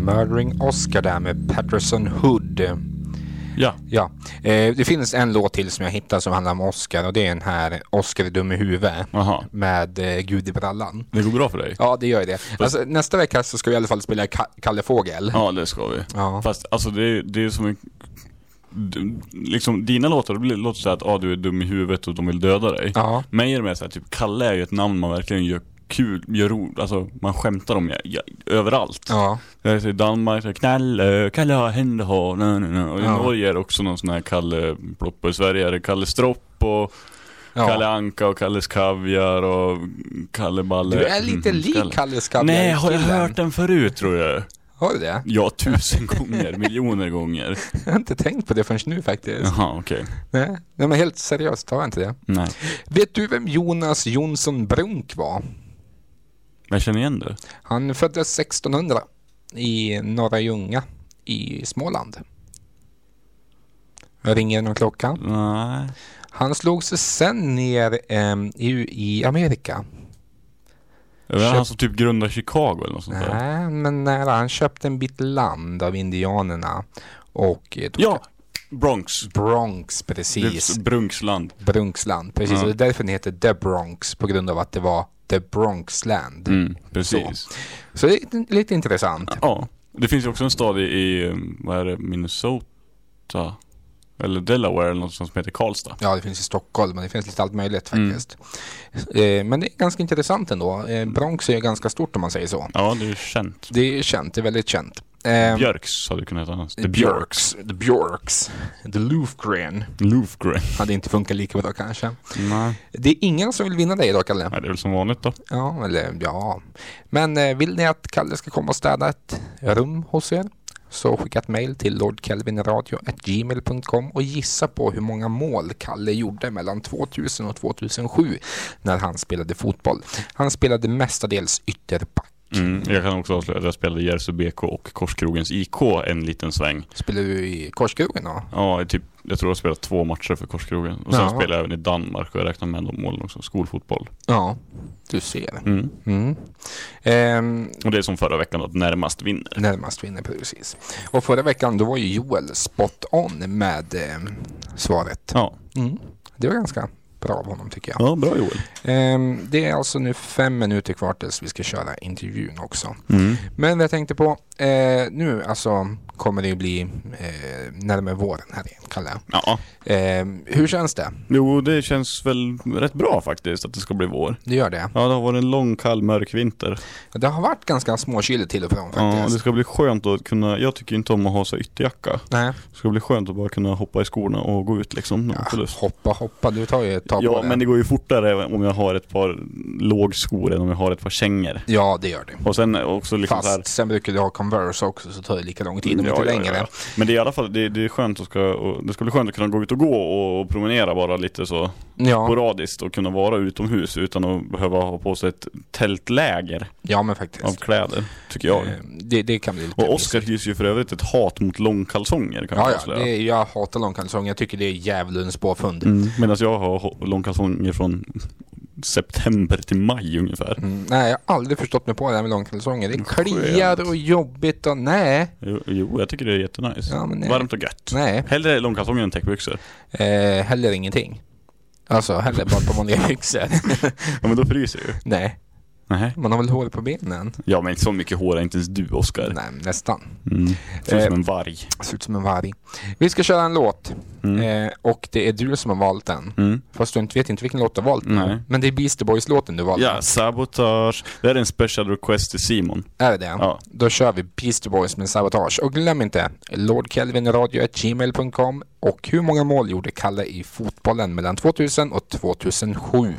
Murdering Oscar där med Patterson Hood.
Ja.
Ja. Eh, det finns en låt till som jag hittade som handlar om Oscar och det är den här Oscar är dum i huvudet
Aha.
med eh, Gud i brallan.
Det går bra för dig?
Ja, det gör det. Alltså, nästa vecka så ska vi i alla fall spela Ka- Kalle Fågel.
Ja, det ska vi.
Ja.
Fast alltså det, är- det är som en... Liksom dina låtar, det låter så här att ah, du är dum i huvudet och de vill döda dig.
Ja.
Mig är det mer så här, typ Kalle är ju ett namn man verkligen gör kul, gör ro, alltså man skämtar om ja, ja, överallt.
Ja.
Jag är i Danmark, så Knalle, Kalle har händer har, na, na, na. och i
Ja.
Norge är det också någon sån här Kalle Plopp, och i Sverige är det Kalle Stropp och
Ja.
Kalle Anka och Kalles Kaviar och Kalle Balle.
Du är lite
Mm,
lik
Kalle.
Kalles Kaviar.
Nej, har jag hört den förut tror jag?
Har du det?
Ja, tusen gånger, miljoner gånger.
Jag har inte tänkt på det förrän nu faktiskt.
Jaha, okej.
Nej, Nej men helt seriöst har jag inte det.
Nej.
Vet du vem Jonas Jonsson Brunk var?
Jag känner igen det.
Han föddes 1600 i Norra Ljunga i Småland. Ringer någon klocka?
Nej.
Han slog sig sen ner em, i, i Amerika.
Det
Köp-
han som typ grundar Chicago eller något sånt där?
Nej, men nära. Han köpte en bit land av indianerna och eh, tog
Ja, Bronx.
Bronx, precis.
Brunksland.
Brunksland, precis.
Ja.
Och det är därför den heter The Bronx på grund av att det var The Bronxland.
Mm, precis.
Så, så det är lite intressant.
Ja. Det finns ju också en stad i, vad är det, Minnesota? Eller Delaware eller något som heter Karlstad.
Ja, det finns i Stockholm, men det finns lite allt möjligt
Mm.
faktiskt. Eh, men det är ganska intressant ändå. Eh, Bronx är ju ganska stort om man säger så.
Ja, det är känt.
Det är känt, det är väldigt känt. Eh,
Björks hade kunnat heta annars.
The Björks. The Björks. The Lufgren.
Lufgren.
Hade inte funkat lika bra kanske.
Nej.
Det är ingen som vill vinna dig idag, Kalle.
Nej, det är väl som vanligt då.
Ja, eller ja. Men eh, vill ni att Kalle ska komma och städa ett rum hos er? Så skicka ett mail till lordkelvinradio.gmail.com och gissa på hur många mål Kalle gjorde mellan 2000 och 2007 när han spelade fotboll. Han spelade mestadels ytterback.
Mm. Jag kan också avslöja att jag spelade Järvsö BK och Korskrogens IK en liten sväng.
Spelade du i Korskrogen då?
Ja, typ, jag tror jag spelat två matcher för Korskrogen. Och sen
Ja.
spelade jag även i Danmark och jag räknar med de målen också. Skolfotboll.
Ja, du ser.
Mm.
Mm. Ehm,
Och det är som förra veckan att närmast vinner.
närmast vinner precis. Och förra veckan då var ju Joel spot on med eh, svaret.
Ja.
Mm. Det var ganska bra av honom tycker jag.
Ja, bra Joel.
Ehm, det är alltså nu fem minuter kvar tills vi ska köra intervjun också.
Mm.
Men jag tänkte på, eh, nu alltså kommer det ju bli eh, närmare våren här igen, Kalle.
Ja.
Ehm, hur känns det?
Jo, det känns väl rätt bra faktiskt att det ska bli vår.
Det gör det?
Ja, det har varit en lång, kall, mörk vinter.
Det har varit ganska småkyligt till och från
Ja,
faktiskt.
det ska bli skönt att kunna, jag tycker inte om att ha så ytterjacka.
Nej.
Det ska bli skönt att bara kunna hoppa i skorna och gå ut liksom. lust.
Hoppa, hoppa, du tar ju ett tag
Ja, men det går ju fortare om jag har ett par lågskor än om jag har ett par kängor.
Ja, det gör det.
Och sen också liksom
Fast
här,
sen brukar du ha Converse också så tar det lika lång tid,
Ja,
inte
ja,
längre.
ja. Men det är i alla fall, det, det är skönt att ska, och det ska bli skönt att kunna gå ut och gå och, promenera bara lite så
Ja.
sporadiskt och kunna vara utomhus utan att behöva ha på sig ett tältläger
Ja, men faktiskt.
av kläder, tycker jag.
Eh, Det, det kan bli lite
Och Oskar hyser ju för övrigt ett hat mot långkalsonger kan
Ja,
jag
ja, det, jag hatar långkalsonger. Jag tycker det är djävulens påfund.
Mm. Medan jag har långkalsonger från september till maj ungefär.
Mm, nej, jag har aldrig förstått mig på det här med långkalsonger. Det kliar och jobbigt och nej.
Jo, jo, jag tycker det är jättenice.
Ja, men.
Varmt och gött.
Nej.
Hellre långkalsonger än täckbyxor.
Eh, heller ingenting. Alltså, heller bara på vanliga byxor.
Ja men då fryser ju.
nej,
Nej.
man har väl hår på benen?
Ja men så mycket hår är inte ens du Oskar.
Nej, nästan.
Mm. Ser ut som
Eh,
en varg.
Ser ut som en varg. Vi ska köra en låt.
Mm.
Eh, och det är du som har valt den.
Mm.
Fast du inte vet inte vilken låt du har valt.
Nej.
Men det är Beastie Boys-låten du valde.
Ja, sabotage. Det här är en special request till Simon.
Är det det?
Ja.
Då kör vi Beastie Boys med Sabotage. Och glöm inte, lordkelvinradio.gmail.com och hur många mål gjorde Kalle i fotbollen mellan 2000 och 2007?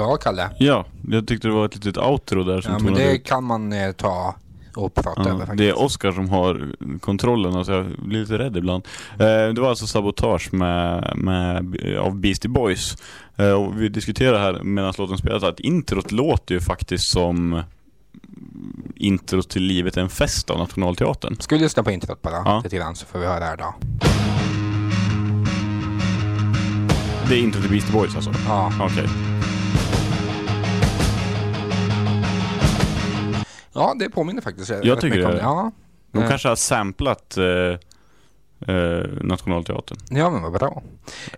Ja, Kalle.
Ja, jag tyckte det var ett litet outro där som
Ja, men det
ut.
kan man eh, ta och prata över
Ja,
faktiskt.
det är Oscar som har kontrollen, alltså jag blir lite rädd ibland. Eh, det var alltså Sabotage med, med, av Beastie Boys. Eh, och vi diskuterade här medan låten spelas att introt låter ju faktiskt som introt till Livet är en fest av Nationalteatern.
Ska vi lyssna på introt bara
Ja.
lite grann så får vi höra här då.
Det är introt till Beastie Boys alltså?
Ja.
Okej.
Ja, det påminner faktiskt
Jag tycker
mycket om
det.
Ja.
De
Eh,
kanske har samplat eh, eh, Nationalteatern.
Ja, men vad bra.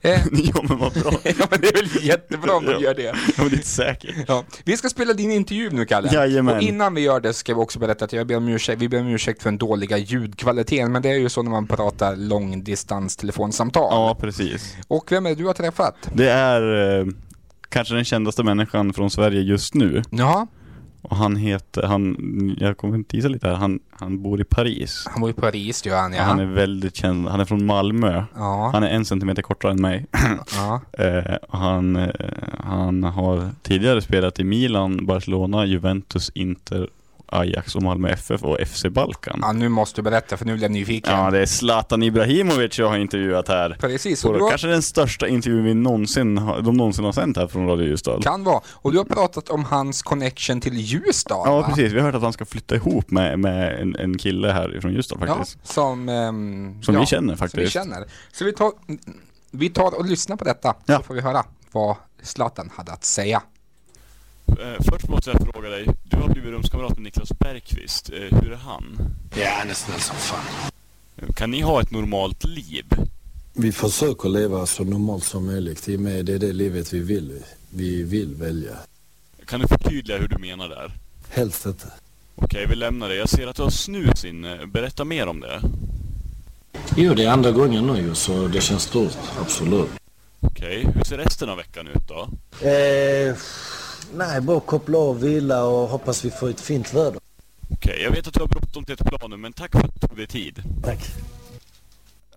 Eh,
ja, men vad bra.
ja, men det är väl jättebra om de gör det.
Ja, men det är säkert.
Ja. Vi ska spela din intervju nu, Kalle.
Jajamän.
Och innan vi gör det ska vi också berätta att jag ber om ursäkt, vi ber om ursäkt för den dåliga ljudkvaliteten, men det är ju så när man pratar långdistanstelefonsamtal.
Ja, precis.
Och vem är det du har träffat?
Det är eh, kanske den kändaste människan från Sverige just nu.
Ja.
Och han heter, han, jag kommer inte gissa lite här, han, han bor i Paris.
Han bor i Paris, gör han ja.
Och Han är väldigt känd, han är från Malmö.
Ja.
Han är en centimeter kortare än mig.
Ja.
Eh, han, eh, han har tidigare spelat i Milan, Barcelona, Juventus, Inter, Ajax och Malmö FF och FC Balkan.
ja, nu måste du berätta för nu blir jag nyfiken.
Ja, det är Zlatan Ibrahimovic jag har intervjuat här.
Precis,
Och
du har,
Kanske den största intervjun vi någonsin, har- de någonsin har sänt här från Radio Ljusdal.
kan vara. Och du har pratat om hans connection till Ljusdal,
Ja,
va?
precis. Vi har hört att han ska flytta ihop med, med en, en kille här från Ljusdal
Ja,
faktiskt.
som, ehm,
Som
ja,
vi känner
Som vi
faktiskt.
känner. Så vi tar, vi tar och lyssnar på detta, så får vi höra vad Zlatan hade att säga.
Eh, först måste jag fråga dig, du har blivit rumskamrat med Niklas Bergqvist. Eh, hur är han?
Ja, han är snäll som fan.
Kan ni ha ett normalt liv?
Vi försöker leva så normalt som möjligt. I och med det är det livet vi vill, vi vill välja.
Kan du förtydliga hur du menar där?
Helst inte.
Okej, vi lämnar det. Jag ser att du har snus inne. Berätta mer om det.
Jo, det är andra gången nu ju, så det känns stort. Absolut.
Okej, hur ser resten av veckan ut då?
Eh, nej, bara koppla av, vila och hoppas vi får ett fint väder.
Okej, jag vet att du har bråttom till ett plan nu, men tack för att du tog dig tid.
Tack.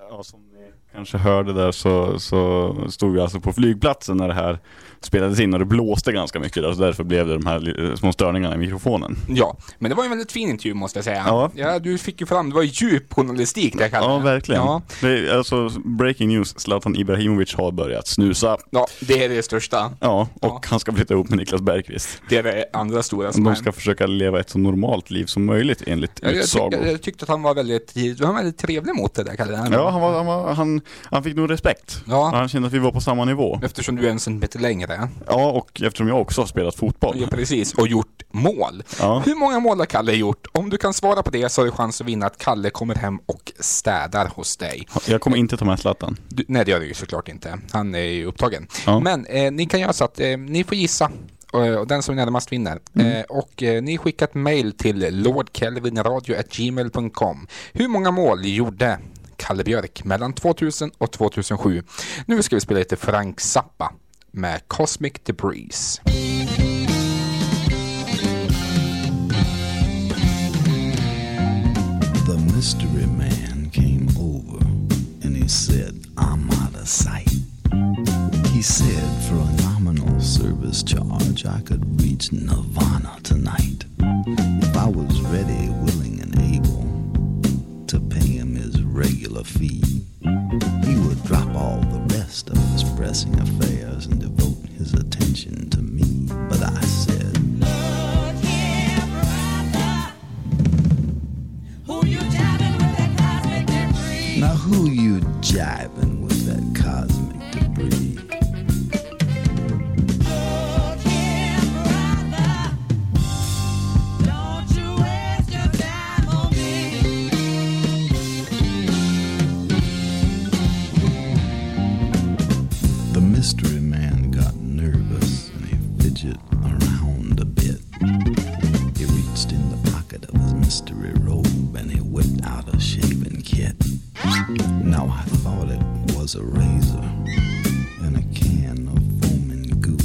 Ja, som ni kanske hörde där så, så stod vi alltså på flygplatsen när det här spelades in och det blåste ganska mycket där, så därför blev det de här små störningarna i mikrofonen.
Ja, men det var en väldigt fin intervju måste jag säga.
Ja.
du fick ju fram, det var djup journalistik där Kalle.
Ja, verkligen.
Ja.
Det är, alltså, breaking news, Zlatan Ibrahimovic har börjat snusa.
ja, det är det största.
Ja, och han ska flytta ihop med Niklas Bergqvist.
Det är det andra stora som
De ska
hänt.
försöka leva ett så normalt liv som möjligt enligt
Ja, jag,
utsagor.
tyckte, jag tyckte att han var väldigt, han var väldigt trevlig mot det där Kalle.
Ja, han, var, han, var, han, han fick nog respekt.
Ja.
Han kände att vi var på samma nivå.
Eftersom du är en centimeter längre.
Ja, och eftersom jag också har spelat fotboll.
Ja, precis, och gjort mål.
Ja.
Hur många mål har Kalle gjort? Om du kan svara på det så har du chans att vinna att Kalle kommer hem och städar hos dig.
Jag kommer inte ta med Zlatan.
Du, nej, det gör du ju såklart inte. Han är ju upptagen.
Ja.
Men eh, ni kan göra så att eh, ni får gissa och, och den som är närmast vinner.
Mm.
Eh, och eh, ni skickar ett mail till lordkelvinradio.gmail.com. Hur många mål gjorde Kalle Björk mellan 2000 och 2007? Nu ska vi spela lite Frank Zappa med Cosmic Debris.
The mystery man came over and he said, I'm out of sight. He said, for a nominal service charge, I could reach Nirvana tonight. If I was ready, willing, regular fee, he would drop all the rest of his pressing affairs and devote his attention to me. But I said, Now who you jiving with that mystery robe and he whipped out a shaving kit. Now I thought it was a razor and a can of foaming goo.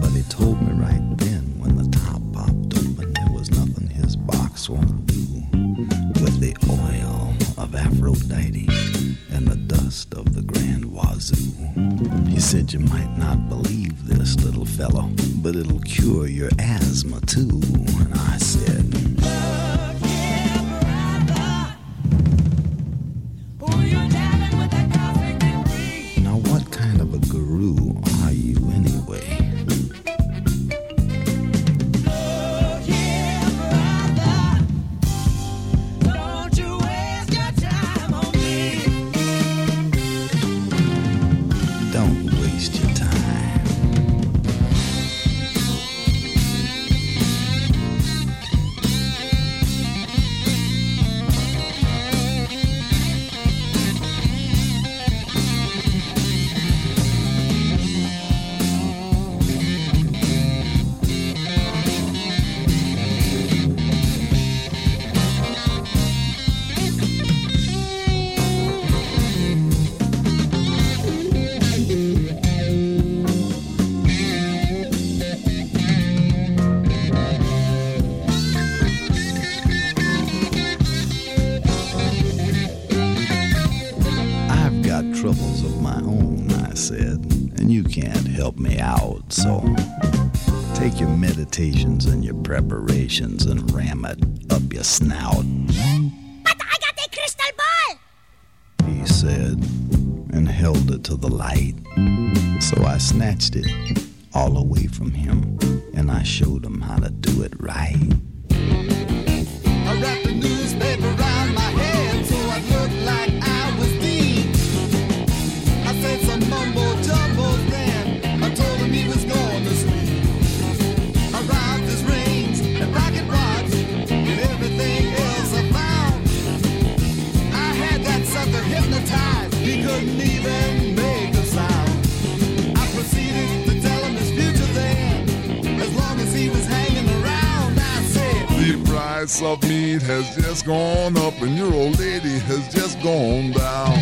But he told me right then when the top popped open there was nothing his box won't do. With the oil of Aphrodite and the dust of the Grand Wazoo. He said you might not believe this. little fellow, but it'll cure your asthma too. And I said,
price of meat has just gone up and your old lady has just gone down.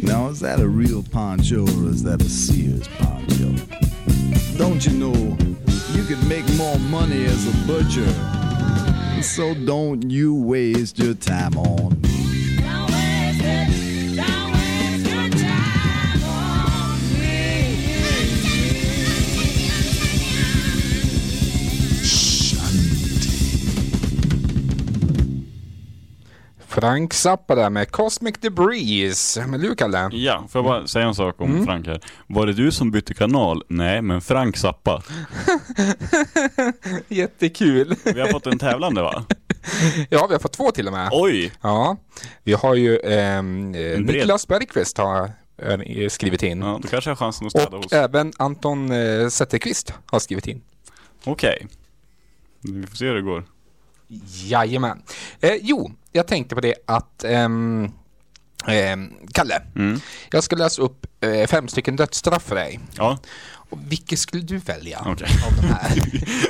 Now, is that a real poncho or is that a Sears poncho? Don't you know you could make more money as a butcher? So don't you waste your time on
Frank Zappa där med Cosmic Debris. Men du Kalle?
Ja, får jag bara säga en sak om
Mm.
Frank här? Var det du som bytte kanal? Nej, men Frank Zappa.
Jättekul.
Vi har fått en tävlande va?
Ja, vi har fått två till och med.
Oj!
Ja, vi har ju eh, Niklas Bergqvist har eh, skrivit in.
Ja, då kanske jag har chansen att städa
Och
hos.
även Anton eh, Zetterqvist har skrivit in.
Okej. Vi får se hur det går.
Jajamän. Eh, jo, jag tänkte på det att ehm, ehm, Kalle,
Mm.
jag ska läsa upp eh, fem stycken dödsstraff för dig.
Ja.
Och vilket skulle du välja
Okej.
av de här?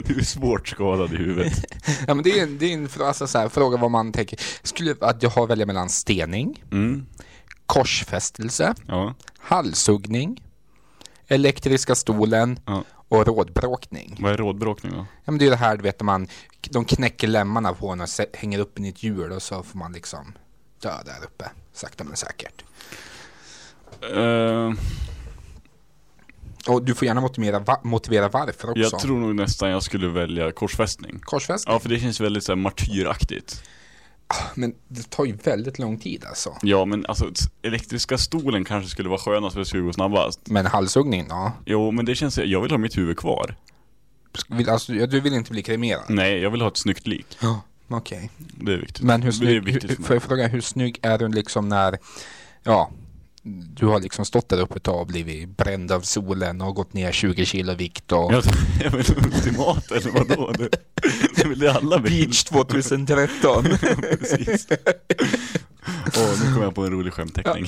Du är svårt skadad i huvudet.
ja, men det är en, det är en alltså, så här, fråga vad man tänker. Skulle att jag har välja mellan stening,
Mm.
korsfästelse,
Ja.
halshuggning, elektriska stolen
Ja.
Och rådbråkning.
Vad är rådbråkning då?
Ja, men det är det här, du vet, man, de knäcker lemmarna på en och hänger upp den i ett hjul och så får man liksom dö där uppe, sakta men säkert.
Eh,
Och du får gärna motivera, va- motivera varför också.
jag tror nog nästan jag skulle välja korsfästning.
Korsfästning?
Ja, för det känns väldigt så här, martyraktigt.
Men det tar ju väldigt lång tid alltså.
Ja, men alltså elektriska stolen kanske skulle vara skönast för det skulle gå snabbast.
Men halshuggning då?
Jo, men det känns, jag vill ha mitt huvud kvar.
Vill, alltså, du vill inte bli kremerad?
Nej, jag vill ha ett snyggt lik.
Ja, okej.
Det är viktigt.
Men hur snygg, hur, får jag fråga, hur snygg är du liksom när, ja, du har liksom stått där uppe ett tag och blivit bränd av solen och gått ner 20 kilo vikt och...
Ja, jag vill ultimat eller vadå? Det, det är väl det alla vill.
Beach 2013.
Precis. Åh, nu kommer jag på en rolig skämtteckning.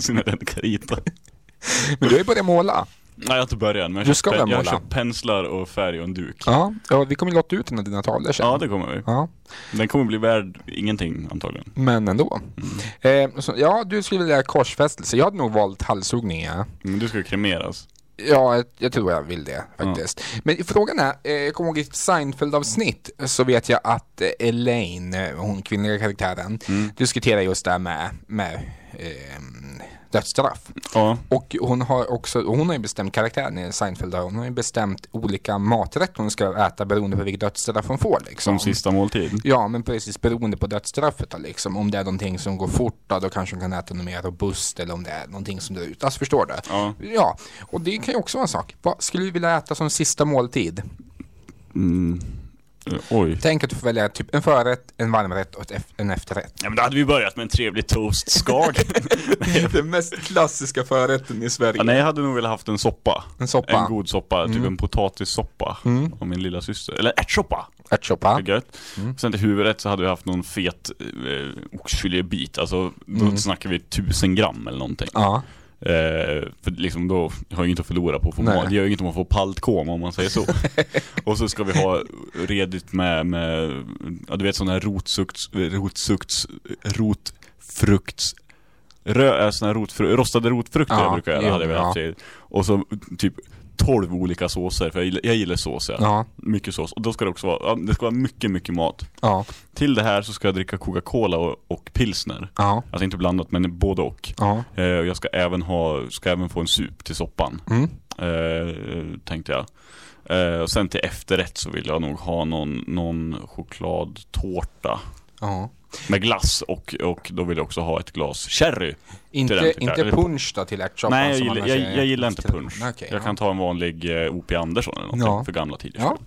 Sina den Carita.
Men du har ju börjat måla.
Nej, jag har inte börjat än, men jag
Du ska
köpt, jag har köpt penslar och färg och en duk.
Ja, ja vi kommer låta ut en av dina tavlor sen.
Ja, det kommer vi.
Ja.
Den kommer bli värd ingenting antagligen.
Men ändå. Eh, så, ja, du skulle vilja korsfästelse. Jag hade nog valt halshuggning. Ja.
Men du ska kremeras.
Ja, jag, jag tror jag vill det faktiskt. Men frågan är, eh, jag kommer ihåg i ett Seinfeld-avsnitt så vet jag att eh, Elaine, eh, hon kvinnliga karaktären,
Mm.
diskuterar just det här med, med eh, dödsstraff.
Ja.
Och hon har också, hon har ju bestämt karaktären i Seinfeld, där, hon har ju bestämt olika maträtter hon ska äta beroende på vilket dödsstraff hon får liksom.
Som sista måltid.
Ja, men precis beroende på dödsstraffet då, liksom. Om det är någonting som går fort då, då kanske hon kan äta något mer robust eller om det är någonting som drar ut. Alltså förstår du?
Ja.
Ja, och det kan ju också vara en sak. Vad skulle du vilja äta som sista måltid?
Mm. Oj.
Tänk att du får välja typ en förrätt, en varmrätt och en efterrätt.
Ja men då hade vi börjat med en trevlig toastskag.
Den mest klassiska förrätten i Sverige.
ja, nej jag hade nog velat haft en soppa.
En soppa.
En god soppa, typ
Mm.
en potatissoppa.
Mm.
Av min lilla syster. Eller ärtsoppa.
Ärtsoppa.
Gött.
Mm.
Sen till huvudrätt så hade vi haft någon fet eh, oxfilébit. Alltså då
Mm.
snackar vi tusen gram eller någonting.
Ja.
Eh, för liksom då har jag inget att förlora på. För
Nej.
man, det gör inget om man får paltkoma om man säger så. och så ska vi ha redigt med, med ja du vet sådana här rotsukts, rotsukts, rotfrukts Rö, äh, såna här rotfru, rostade rotfrukter
Ja,
jag brukar göra, hade vi
ja.
haft till. Och så typ 12 olika såser, för jag gillar, jag gillar sås ja.
Ja.
Mycket sås. Och då ska det också vara, det ska vara mycket, mycket mat.
Ja.
Till det här så ska jag dricka Coca-Cola och, och pilsner.
Ja.
Alltså inte blandat, men både och.
Ja.
Eh, jag ska även ha, ska även få en sup till soppan.
Mm.
Eh, tänkte jag. Eh, och sen till efterrätt så vill jag nog ha någon, någon chokladtårta.
Ja.
Med glass och, och då vill jag också ha ett glas sherry. till den,
Inte,
jag.
inte punch då till ärtsoppan?
Nej, jag gillar, jag, jag gillar inte punch.
Okej,
jag
ja.
kan ta en vanlig eh, O.P. Andersson eller någonting
Ja.
för gamla tiders
Ja.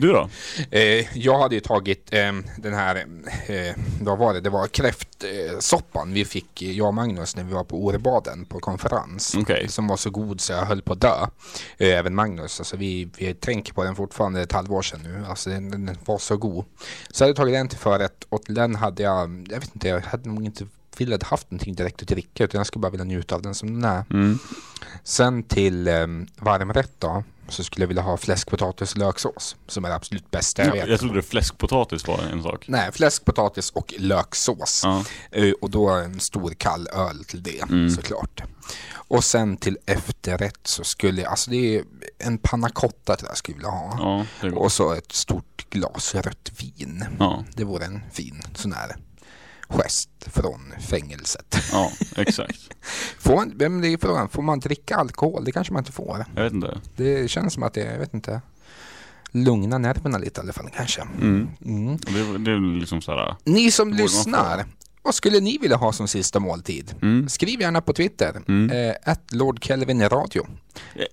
Du då?
Eh, jag hade ju tagit eh, den här, eh, vad var det, det var kräftsoppan vi fick, jag och Magnus, när vi var på Årebaden på konferens.
Okej.
Som var så god så jag höll på att dö. Eh, även Magnus, alltså vi, vi tänker på den fortfarande ett halvår sedan nu. Alltså den, den var så god. Så jag hade tagit den till förrätt och den hade jag, jag vet inte, jag hade nog inte velat haft någonting direkt att dricka utan jag skulle bara vilja njuta av den som den är.
Mm.
Sen till eh, varmrätt då så skulle jag vilja ha fläskpotatis och löksås som är det absolut bästa jag
Jag,
vet.
jag trodde fläskpotatis var en sak.
Nej, fläskpotatis och löksås.
Ja.
Eh, Och då en stor kall öl till det
Mm.
såklart. Och sen till efterrätt så skulle jag, alltså det är en panna cotta till det jag skulle vilja ha.
Ja,
och så ett stort glas rött vin.
Ja.
Det vore en fin sån här gest från fängelset.
Ja, exakt.
Får man, men det är frågan, får man dricka alkohol? Det kanske man inte får.
Jag vet inte.
Det känns som att det, jag vet inte, lugna nerverna lite i alla fall kanske.
Mm.
Mm.
Det, det är liksom såhär...
Ni som lyssnar, vad skulle ni vilja ha som sista måltid?
Mm.
Skriv gärna på Twitter,
Mm.
eh, Lord Kelvin Radio.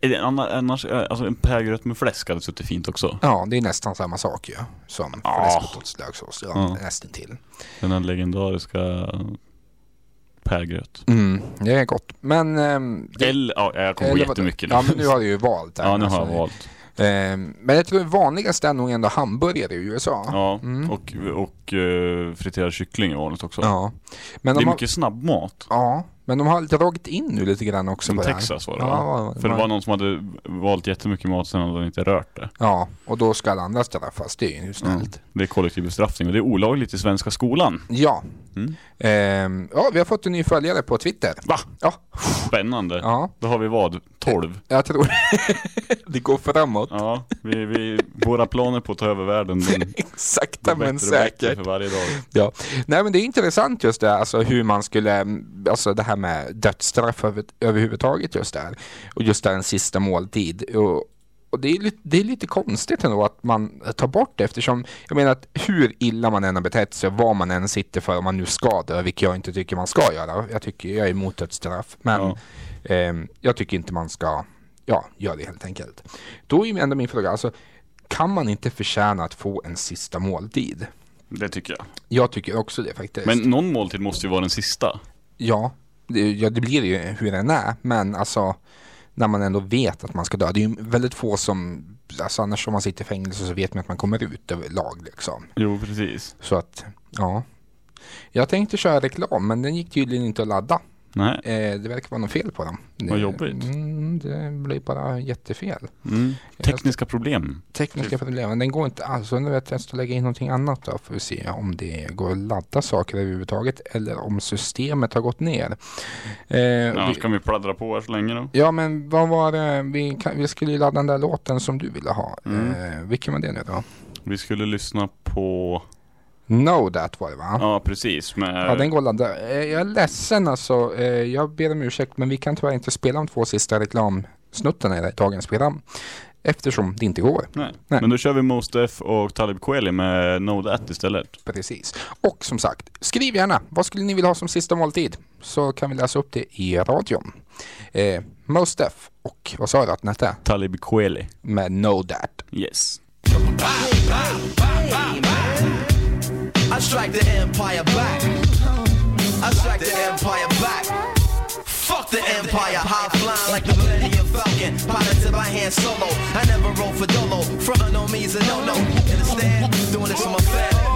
Är det anna- annars, eh, alltså en pärgröt med fläsk hade suttit fint också.
Ja, det är nästan samma sak ju, som
Ja.
fläskpotatis löksås. Ja,
Ja.
nästan till.
Den här legendariska pärgröt.
Mm, det är gott. Men... ehm, det-
Eller, ja, jag kommer på jättemycket
Ja, men nu har du ju valt. här,
Ja, nu har
alltså.
jag valt.
Ehm, men jag tror det vanligaste är nog ändå hamburgare i USA.
Ja,
Mm.
och, och uh, friterad kyckling är vanligt också.
Ja. Men
det är mycket snabbmat.
Ja, men de har dragit in nu lite grann också på det.
Texas var det
ja,
va? För det
man-
var någon som hade valt jättemycket mat sen hade inte rört det.
Ja, och då ska alla andra straffas. Det är ju snällt.
Det är kollektiv bestraffning och det är olagligt i svenska skolan.
Ja.
Mm.
Ehm, ja, vi har fått en ny följare på Twitter.
Va?
Ja.
Spännande.
Ja.
Då har vi vad? 12?
Jag tror det går framåt.
Ja, vi, vi, våra planer på att ta över världen de
Sakta men säkert.
för varje dag.
Ja. Nej men det är intressant just det, alltså hur man skulle, alltså det här med dödsstraff över, överhuvudtaget just där. Och just där en sista måltid. Och, och det är, lite, det är lite konstigt ändå att man tar bort det eftersom, jag menar att hur illa man än har betett sig, vad man än sitter för, om man nu ska dö, vilket jag inte tycker man ska göra. Jag tycker, jag är emot dödsstraff. Men
Ja.
ehm, jag tycker inte man ska, ja, göra det helt enkelt. Då är ju ändå min fråga, alltså kan man inte förtjäna att få en sista måltid?
Det tycker jag.
Jag tycker också det faktiskt.
Men någon måltid måste ju vara den sista.
Ja, det, ja, det blir ju hur den är. Men alltså, när man ändå vet att man ska dö. Det är ju väldigt få som, alltså annars om man sitter i fängelse så vet man att man kommer ut överlag liksom.
Jo, precis.
Så att, ja. Jag tänkte köra reklam, men den gick tydligen inte att ladda.
Nej.
Eh, det verkar vara något fel på den.
Vad jobbigt.
Mm, det blir bara jättefel.
Mm. Tekniska problem.
Tekniska problem. Den går inte alls. Nu det test att lägga in någonting annat då för att se om det går att ladda saker överhuvudtaget eller om systemet har gått ner. Eh,
Ja,
vi,
kan vi pladdra på här så länge då?
ja men vad var det? Vi, kan, vi skulle ju ladda den där låten som du ville ha.
Mm.
Eh, vilken var det nu då?
Vi skulle lyssna på...
Know That var det va?
Ja, precis. Med...
Ja, den går ladda. Eh, Jag är ledsen alltså. Eh, Jag ber om ursäkt men vi kan tyvärr inte spela de två sista reklamsnuttarna i dagens program. Eftersom det inte går.
Nej. Men då kör vi Mos Def och Talib Kweli med Know That istället.
Precis. Och som sagt, skriv gärna. Vad skulle ni vilja ha som sista måltid? Så kan vi läsa upp det i radion. Eh, Mos Def och vad sa du att den hette?
Talib Kweli.
Med Know That.
Yes.
I strike the empire back. I strike the empire back. Fuck the empire, high flying like the Millennium Falcon. Piloted by hand solo. I never roll for dolo. Front no means a no no. Understand? Doing this for my family.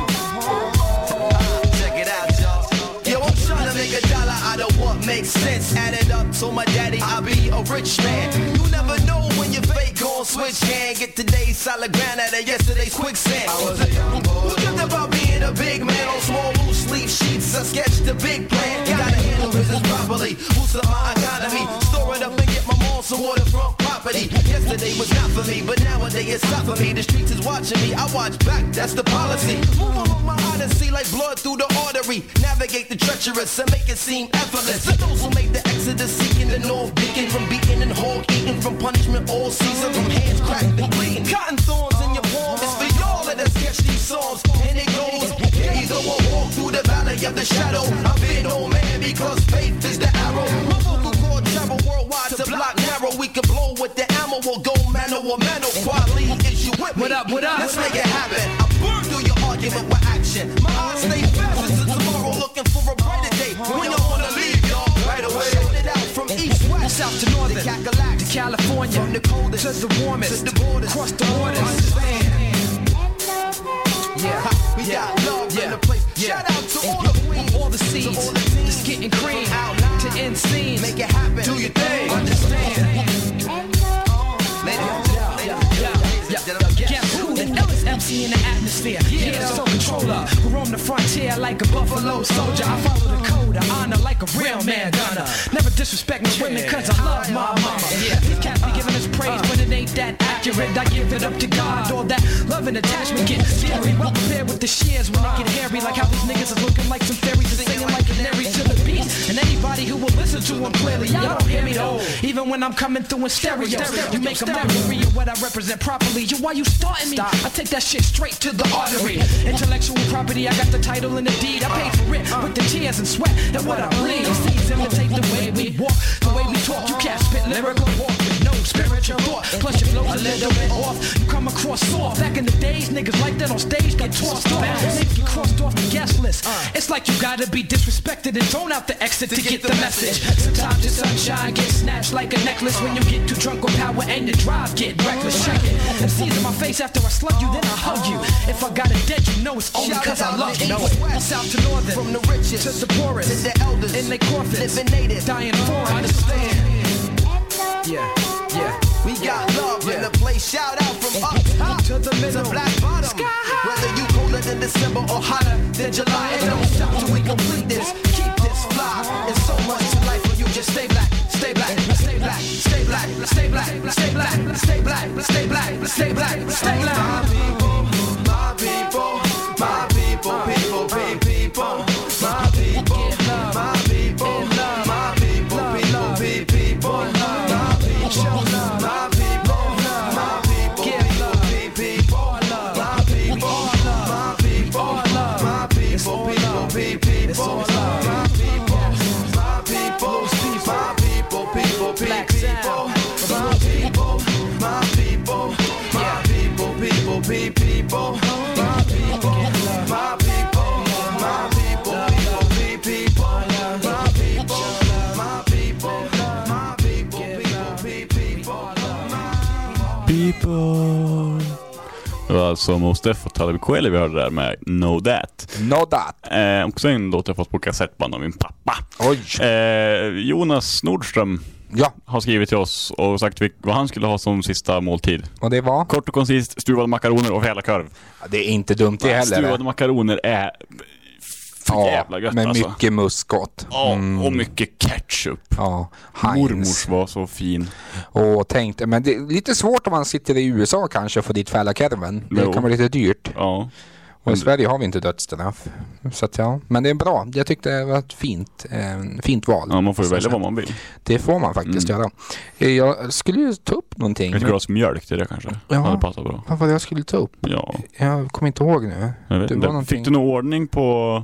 A of what makes sense. Add it up to my daddy, I'll be a rich man. You never know when your fate gon' switch hand. Get today's solid ground out of yesterday's quicksand. I was a young boy. Who dreamt about being a big man on small loose leaf sheets? I sketched the big plan. Gotta handle business properly. Boost up my economy. Store it up and some waterfront property. Yesterday was not for me, but nowadays it's not for me. The streets is watching me. I watch back, that's the policy. Move along my odyssey like blood through the artery. Navigate the treacherous and make it seem effortless. For those who make the exodus seeking the north beacon from beating and hog eating from punishment all season from hands cracked and bleeding. Cotton thorns in your palm. It's for y'all that has sketched these songs. And it goes, go, I walk through the valley of the shadow. I've been old man because faith is the arrow. My vocal cord travel worldwide to block narrow. We can blow with the ammo or go mano or mano. Quality is you with me.
What up, what up?
Let's make it happen. I burn through your argument with action. My eyes stay fast until tomorrow looking for a brighter day. When y'all wanna leave, y'all right away. Shout it out from east, west,
South to northern,
to
California,
from the coldest
to the warmest,
to the borders,
across the waters.
Understand?
Yeah,
We
yeah,
got love
yeah,
in the place.
yeah.
Shout out to all the queens,
all the seeds,
all the teams,
just getting cream,
out Make it happen.
Do your thing.
Understand?
MC in the atmosphere. Yeah, the soul controller who roam the frontier like a buffalo soldier. I follow the code of honor like a real man gonna. Never disrespect my women cause I love my mama. These cats be giving us praise when it ain't that accurate. I give it up to God. All that love and attachment get scary. Well prepared with the shears when they get hairy. Like how these niggas is looking like some fairies and singing like canaries to the beat. And anybody who will listen to them clearly, y'all don't hear me though. Even when I'm coming through in stereo, you make a mockery of what I represent properly. You why you starting me? I take that shit straight to the artery. Intellectual property, I got the title and the deed. I paid for it with the tears and sweat and what I bleed. Seeds imitate the way we walk, the way we talk. You can't spit lyrical walk no spiritual thought. Plus your flow's a little bit off. You come across soft. Back in the days, niggas like that on stage get tossed off. Niggas get crossed off the guest list. Uh. It's like you gotta be disrespected and thrown out the exit to get the message. Sometimes your sunshine gets snatched like a necklace when you get too drunk on power and your drive get reckless. Check it. MCs in my face after I slug you, then I hug you. If I got a dead, you know it's only cause I love you.
West,
South to northern,
from the richest
to the poorest,
to the elders,
in they coffins,
living native,
dying foreign. Understand? Yeah,
Shout out from up top
To the middle.
black bottom.
Sky high.
Whether you colder than December or hotter than July, and don't stop till we complete this. Keep this fly. It's so much to life when you just stay black, stay black, stay black, stay black, stay black, stay black, stay black, stay black, stay black, stay black. My people,
alltså och Talib Kweli vi hörde där med Know That.
Know That.
Eh, också en låt jag fått på kassettband av min pappa.
Oj.
Eh, Jonas Nordström
Ja.
har skrivit till oss och sagt vad han skulle ha som sista måltid.
Och det var?
Kort och koncist, stuvade makaroner och fälarkorv.
Ja, det är inte dumt det heller.
Stuvade makaroner är för
Ja,
jävla gött
med
alltså.
mycket muskot.
Ja,
Mm.
och mycket ketchup.
Ja, Heinz.
Mormors var så fin.
Och tänkte, men det är lite svårt om man sitter i USA kanske för dit fällakorven. Det kan vara lite dyrt.
Ja.
Och i Sverige har vi inte dödsstraff. Så att ja, men det är bra. Jag tyckte det var ett fint, eh, fint val.
Ja, man får ju välja vad man vill.
Det får man faktiskt
Mm.
göra. Eh, Jag skulle ju ta upp någonting.
Ett glas mjölk till det kanske.
Ja.
Hade passat bra.
Vad var det jag skulle ta upp?
Ja.
Jag kommer inte ihåg nu.
Jag vet
Det var någonting-
Fick du någon ordning på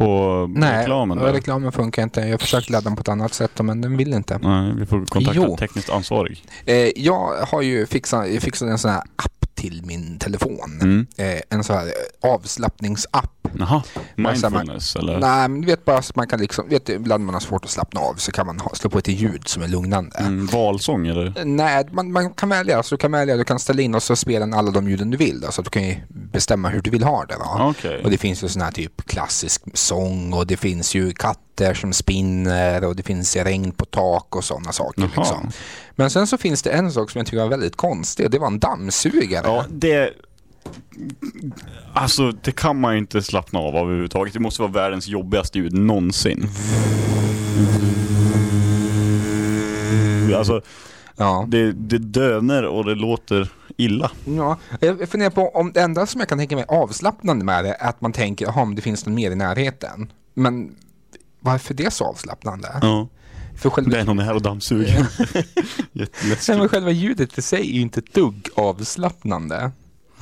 på
Nej,
reklamen där?
reklamen funkar inte. Jag försökte ladda den på ett annat sätt men den vill inte.
Nej, vi får kontakta
Jo.
tekniskt ansvarig.
Eh, jag har ju fixat, fixat en sån här app till min telefon.
Mm.
Eh, en sån här eh, avslappningsapp.
Jaha,
Alltså, man-
mindfulness eller?
Nej, men du vet bara att man kan liksom, vet du, ibland man har svårt att slappna av så kan man ha, slå på ett ljud som är lugnande.
Mm, valsång eller?
Nej, man, man kan välja. Så du kan välja, du kan ställa in och så spelar den alla de ljuden du vill. Då, så du kan ju bestämma hur du vill ha det. Då.
Okej.
Och det finns ju sån här typ klassisk sång och det finns ju katter som spinner och det finns regn på tak och sådana saker. Liksom. Men sen så finns det en sak som jag tycker var väldigt konstig det var en dammsugare.
Ja, det... Alltså, det kan man ju inte slappna av av överhuvudtaget. Det måste vara världens jobbigaste ljud någonsin. Alltså,
ja.
det, det dönar och det låter illa.
Ja, jag funderar på om det enda som jag kan tänka mig avslappnande med det är att man tänker, jaha, om det finns någon mer i närheten. Men varför det är så avslappnande?
Ja.
För själva...
Det är någon här och dammsuger.
Nej, men själva ljudet i sig är ju inte ett dugg avslappnande.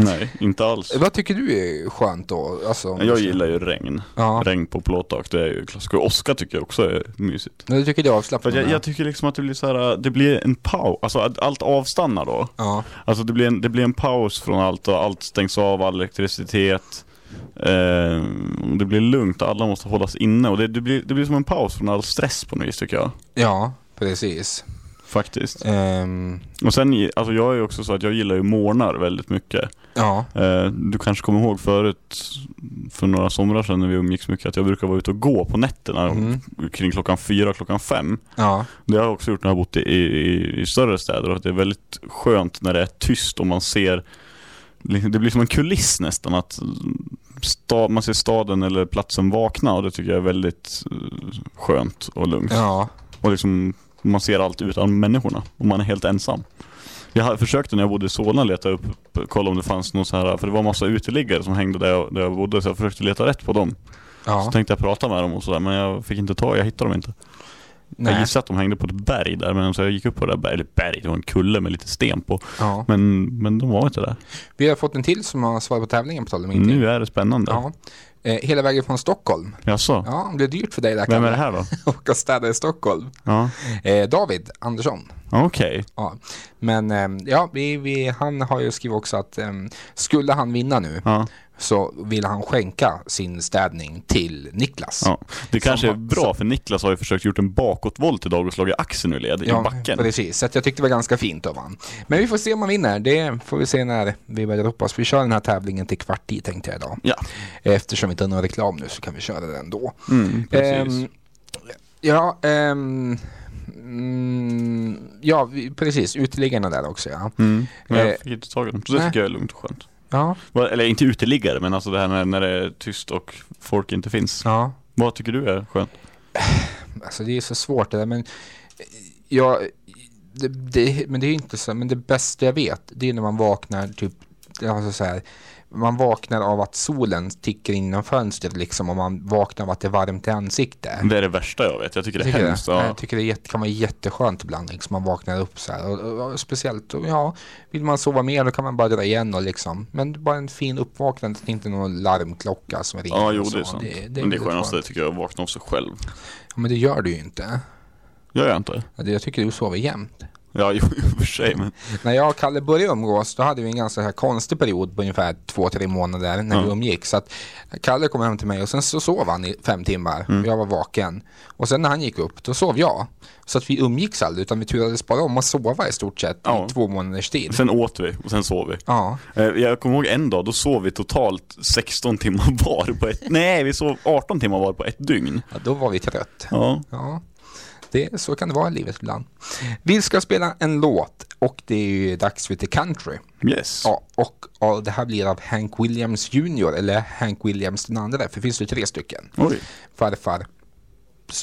Nej, inte alls.
Vad tycker du är skönt då? Alltså,
Jag gillar ju regn.
Ja.
Regn på plåttak, det är ju klassiskt. Och Oskar tycker jag också är mysigt.
Men Du tycker det är avslappnande?
jag, jag tycker liksom att det blir så här, det blir en paus, alltså att allt avstannar då.
Ja.
Alltså det blir, en, det blir en paus från allt och allt stängs av, all elektricitet. Eh, det blir lugnt, alla måste hållas inne och det, det, blir, det blir som en paus från all stress på något vis tycker jag.
Ja, precis.
Faktiskt.
Ehm,
Och sen, alltså jag är också så att jag gillar ju morgnar väldigt mycket.
ja.
Eh, du kanske kommer ihåg förut, för några somrar sedan när vi umgicks mycket, att jag brukar vara ute och gå på nätterna
Mhm.
kring klockan fyra, klockan fem.
Ja.
Det har jag också gjort när jag har bott i, i, i större städer och att det är väldigt skönt när det är tyst och man ser Det blir som en kuliss nästan att sta, man ser staden eller platsen vakna och det tycker jag är väldigt eh, skönt och lugnt.
Ja.
Och liksom man ser allt utan människorna och man är helt ensam. Jag försökte när jag bodde i Solna leta upp, kolla om det fanns någon så här, för det var massa uteliggare som hängde där jag, där jag bodde så jag försökte leta rätt på dem.
Ja.
Så tänkte jag prata med dem och sådär men jag fick inte tag, jag hittade dem inte.
Nej.
Jag gissade att de hängde på ett berg där men så jag gick upp på det där berget, berg, det var en kulle med lite sten på.
Ja.
Men, men de var inte där.
Vi har fått en till som har svarat på tävlingen på tal om ingenting.
Nu är det spännande.
Ja. Eh, hela vägen från Stockholm.
Jaså?
Ja, det blir dyrt för dig där.
Vem är det här då?
Åka och städa i Stockholm.
Ja.
Eh, David Andersson.
Okej.
Ja. Men eh, ja, vi, vi, han har ju skrivit också att eh, skulle han vinna nu
Ja.
så vill han skänka sin städning till Niklas.
Ja. Det kanske
Som
är bra för Niklas har ju försökt gjort en bakåtvolt idag och slagit axeln ur led i backen.
precis. Så jag tyckte det var ganska fint av han. Men vi får se om han vinner. Det får vi se när vi börjar hoppas. Vi kör den här tävlingen till kvart i tänkte jag idag.
Ja.
Eftersom vi inte har någon reklam nu så kan vi köra den då.
Mm, precis.
Ehm, ja, ehm, mm, ja, vi, precis. Uteliggarna där också ja.
Mm. Men
Eh,
jag fick inte tag i dem. Så det tycker jag är lugnt och skönt.
Ja.
Eller inte uteliggare, men alltså det här när, när det är tyst och folk inte finns.
Ja.
Vad tycker du är skönt?
Alltså det är så svårt det där men jag, det, det, men det är ju inte så, men det bästa jag vet det är när man vaknar typ, alltså så här, man vaknar av att solen tickar in genom fönstret liksom och man vaknar av att det är varmt i ansiktet.
Det är det värsta jag vet. Jag tycker det är hemskt.
det?
Ja.
Jag tycker det jätte, kan vara jätteskönt ibland liksom man vaknar upp så här och, och, och speciellt, ja, vill man sova mer då kan man bara dra igen och liksom, men bara en fin uppvaknande, inte någon larmklocka som ringer.
Ja, jo det är sant.
Det, det
men det skönaste
skönt.
tycker jag att vakna av sig själv.
Ja, men det gör du ju inte.
Gör jag inte?
Jag tycker du sover jämt.
Ja, jo, i och för sig men.
När jag och Kalle började umgås då hade vi en ganska här konstig period på ungefär två, tre månader när
Ja.
vi umgicks. Så att Kalle kom hem till mig och sen så sov han i fem timmar
Mm.
jag var vaken. Och sen när han gick upp då sov jag. Så att vi umgicks aldrig utan vi turades bara om att sova i stort sett
Ja.
i två månaders tid.
Sen åt vi och sen sov vi.
Ja.
Eh, Jag kommer ihåg en dag, då sov vi totalt 16 timmar var på ett... Nej, vi sov 18 timmar var på ett dygn.
Ja, då var vi trött.
Ja.
Ja. Det, så kan det vara i livet ibland. Vi ska spela en låt och det är ju dags för lite country.
Yes.
Ja, och, och det här blir av Hank Williams Jr. eller Hank Williams den andra, för det finns ju tre stycken.
Oj.
Farfar,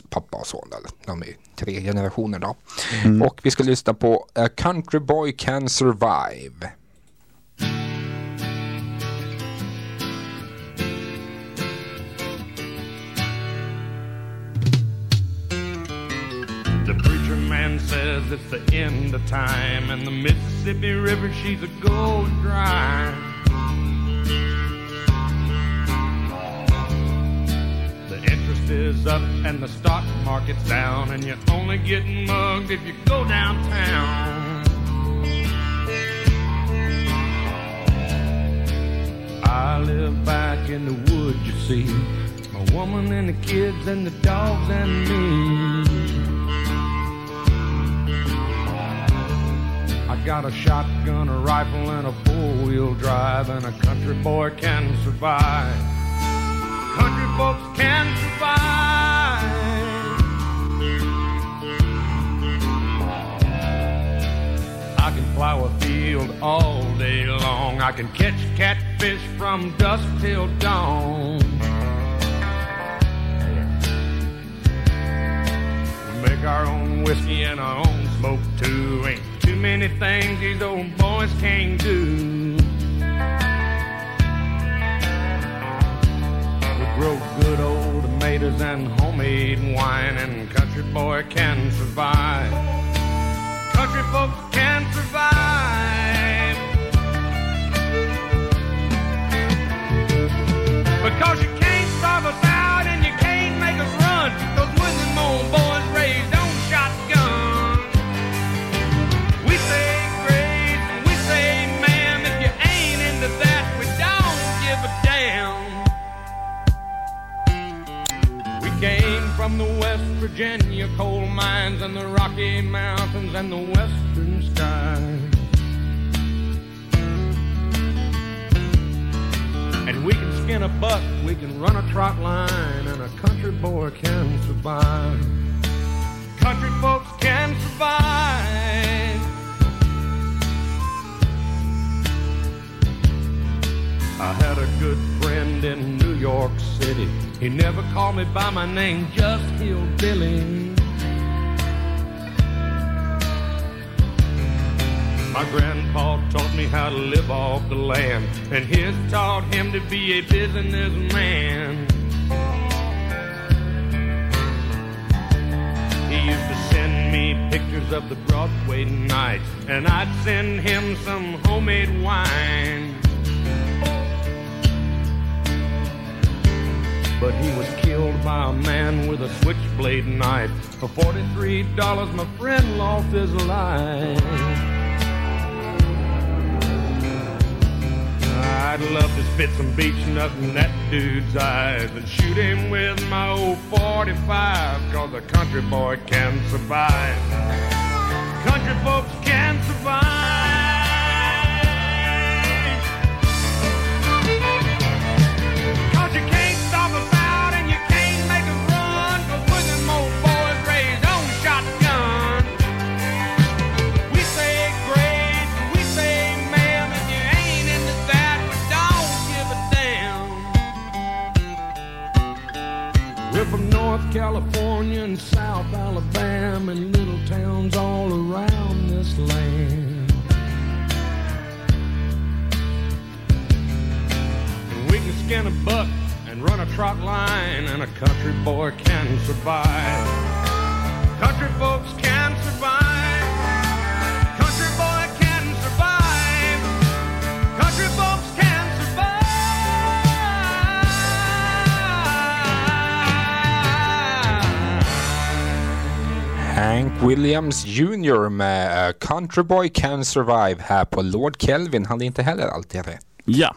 pappa och son, eller de är tre generationer då.
Mm.
Och vi ska lyssna på A Country Boy Can Survive.
The preacher man says it's the end of time, and the Mississippi River, she's a gold dry. The interest is up and the stock market's down, and you're only getting mugged if you go downtown. I live back in the woods, you see. My woman and the kids and the dogs and me. I got a shotgun, a rifle, and a four-wheel drive, and a country boy can survive. Country folks can survive. I can plow a field all day long. I can catch catfish from dusk till dawn. Make our own whiskey and our own smoke too. Ain't many things these old boys can't do. We grow good old tomatoes and homemade wine, and country boy can survive. Country folks can survive. Because you from the West Virginia coal mines and the Rocky Mountains and the western skies. And we can skin a buck, we can run a trot line, and a country boy can survive. Country folks can survive. I had a good friend in New York City. He never called me by my name, just Hillbilly. My grandpa taught me how to live off the land, and his taught him to be a businessman. He used to send me pictures of the Broadway nights, and I'd send him some homemade wine. But he was killed by a man with a switchblade knife. For $43, my friend lost his life. I'd love to spit some beach nut in that dude's eyes and shoot him with my old 45, cause a country boy can survive. Country folks can survive. California and South Alabama and little towns all around this land. And we can skin a buck and run a trot line, and a country boy can survive. Country folks can survive.
Hank Williams Jr med A Country Boy Can Survive här på Lord Kelvin hade inte heller alltid rätt.
Ja.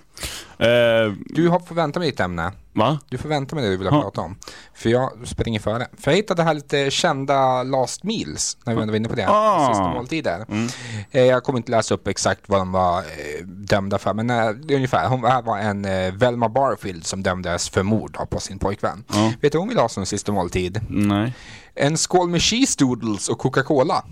Eh,
Du har förväntat mig ditt ämne. Va? Du får vänta med det du vill
Ja.
prata om. För jag springer före. För jag hittade här lite kända last meals, när vi ändå var inne på det.
Ah.
Sista måltider.
Mm.
Eh, Jag kommer inte läsa upp exakt vad de var eh, dömda för, men eh, är ungefär. Hon här var en eh, Velma Barfield som dömdes för mord på sin pojkvän.
Ja.
Vet du vad hon ville ha som sista måltid?
Nej.
En skål med cheese doodles och Coca-Cola.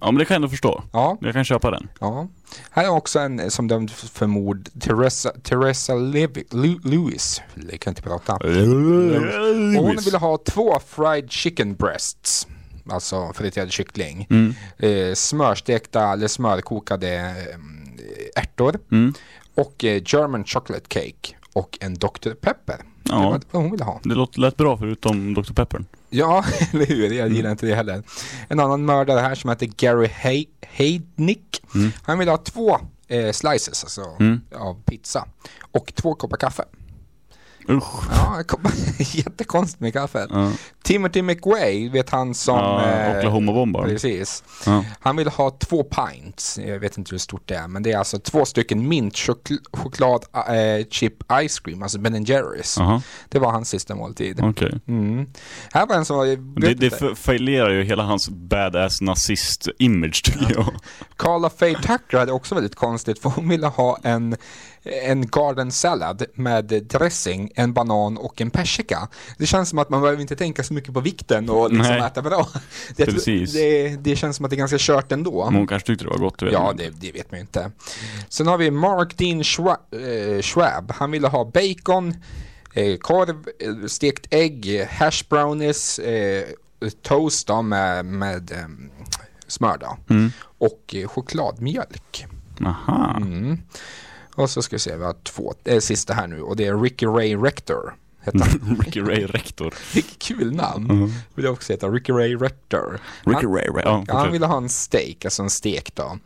Ja men det kan jag ändå förstå.
Ja.
Jag kan köpa den.
Ja. Här är också en eh, som dömd för mord, Teresa, Teresa Levi, Lu, Lewis. Jag kan inte prata. Och hon ville ha två fried chicken breasts. Alltså friterad kyckling.
Mm.
Eh, smörstekta eller smörkokade eh, ärtor.
Mm.
Och eh, German chocolate cake. Och en Dr. Pepper. Det
Ja.
var vad hon ville ha.
Det låter lät bra förutom Dr. Pepper.
Ja, eller hur? Jag gillar inte det heller. En annan mördare här som heter Gary Hay Heidnick.
Mm.
Han vill ha två eh, slices alltså,
Mm.
av pizza. Och två koppar kaffe.
Usch.
Ja, jättekonstigt med kaffe.
Ja.
Timothy McWay, vet han som...
Ja,
eh,
Oklahoma-bombaren.
Precis.
Ja.
Han vill ha två pints, jag vet inte hur stort det är, men det är alltså två stycken mint chokl- choklad eh, chip ice cream, alltså Ben Jerrys.
Aha.
Det var hans sista måltid.
Okej.
Mm. Här var en som var... jag
Det, det
inte.
fa- failerar ju hela hans badass nazist-image tycker jag.
Carla Faye Tucker hade också väldigt konstigt för hon ville ha en, en garden salad med dressing, en banan och en persika. Det känns som att man behöver inte tänka så mycket på vikten och liksom
Nej.
äta bra. Det,
Precis.
Det, det känns som att det är ganska kört ändå.
Men hon kanske tyckte det var gott,
Ja, det, det vet man ju inte. Sen har vi Mark Dean Schwa, eh, Schwab. Han ville ha bacon, eh, korv, eh, stekt ägg, hash brownies, toast med, med eh, smör då.
Mm.
Och chokladmjölk.
Aha.
Mm. Och så ska vi se, vi har två, eh, sista här nu och det är Ricky Ray Rector.
Ricky Ray Rector.
Vilket kul namn.
Mhm.
Vill jag också heta Ricky Ray Rector.
Ricky
Han-
Ray, Ray. Ja,
han ville ha en steak, alltså en stek då.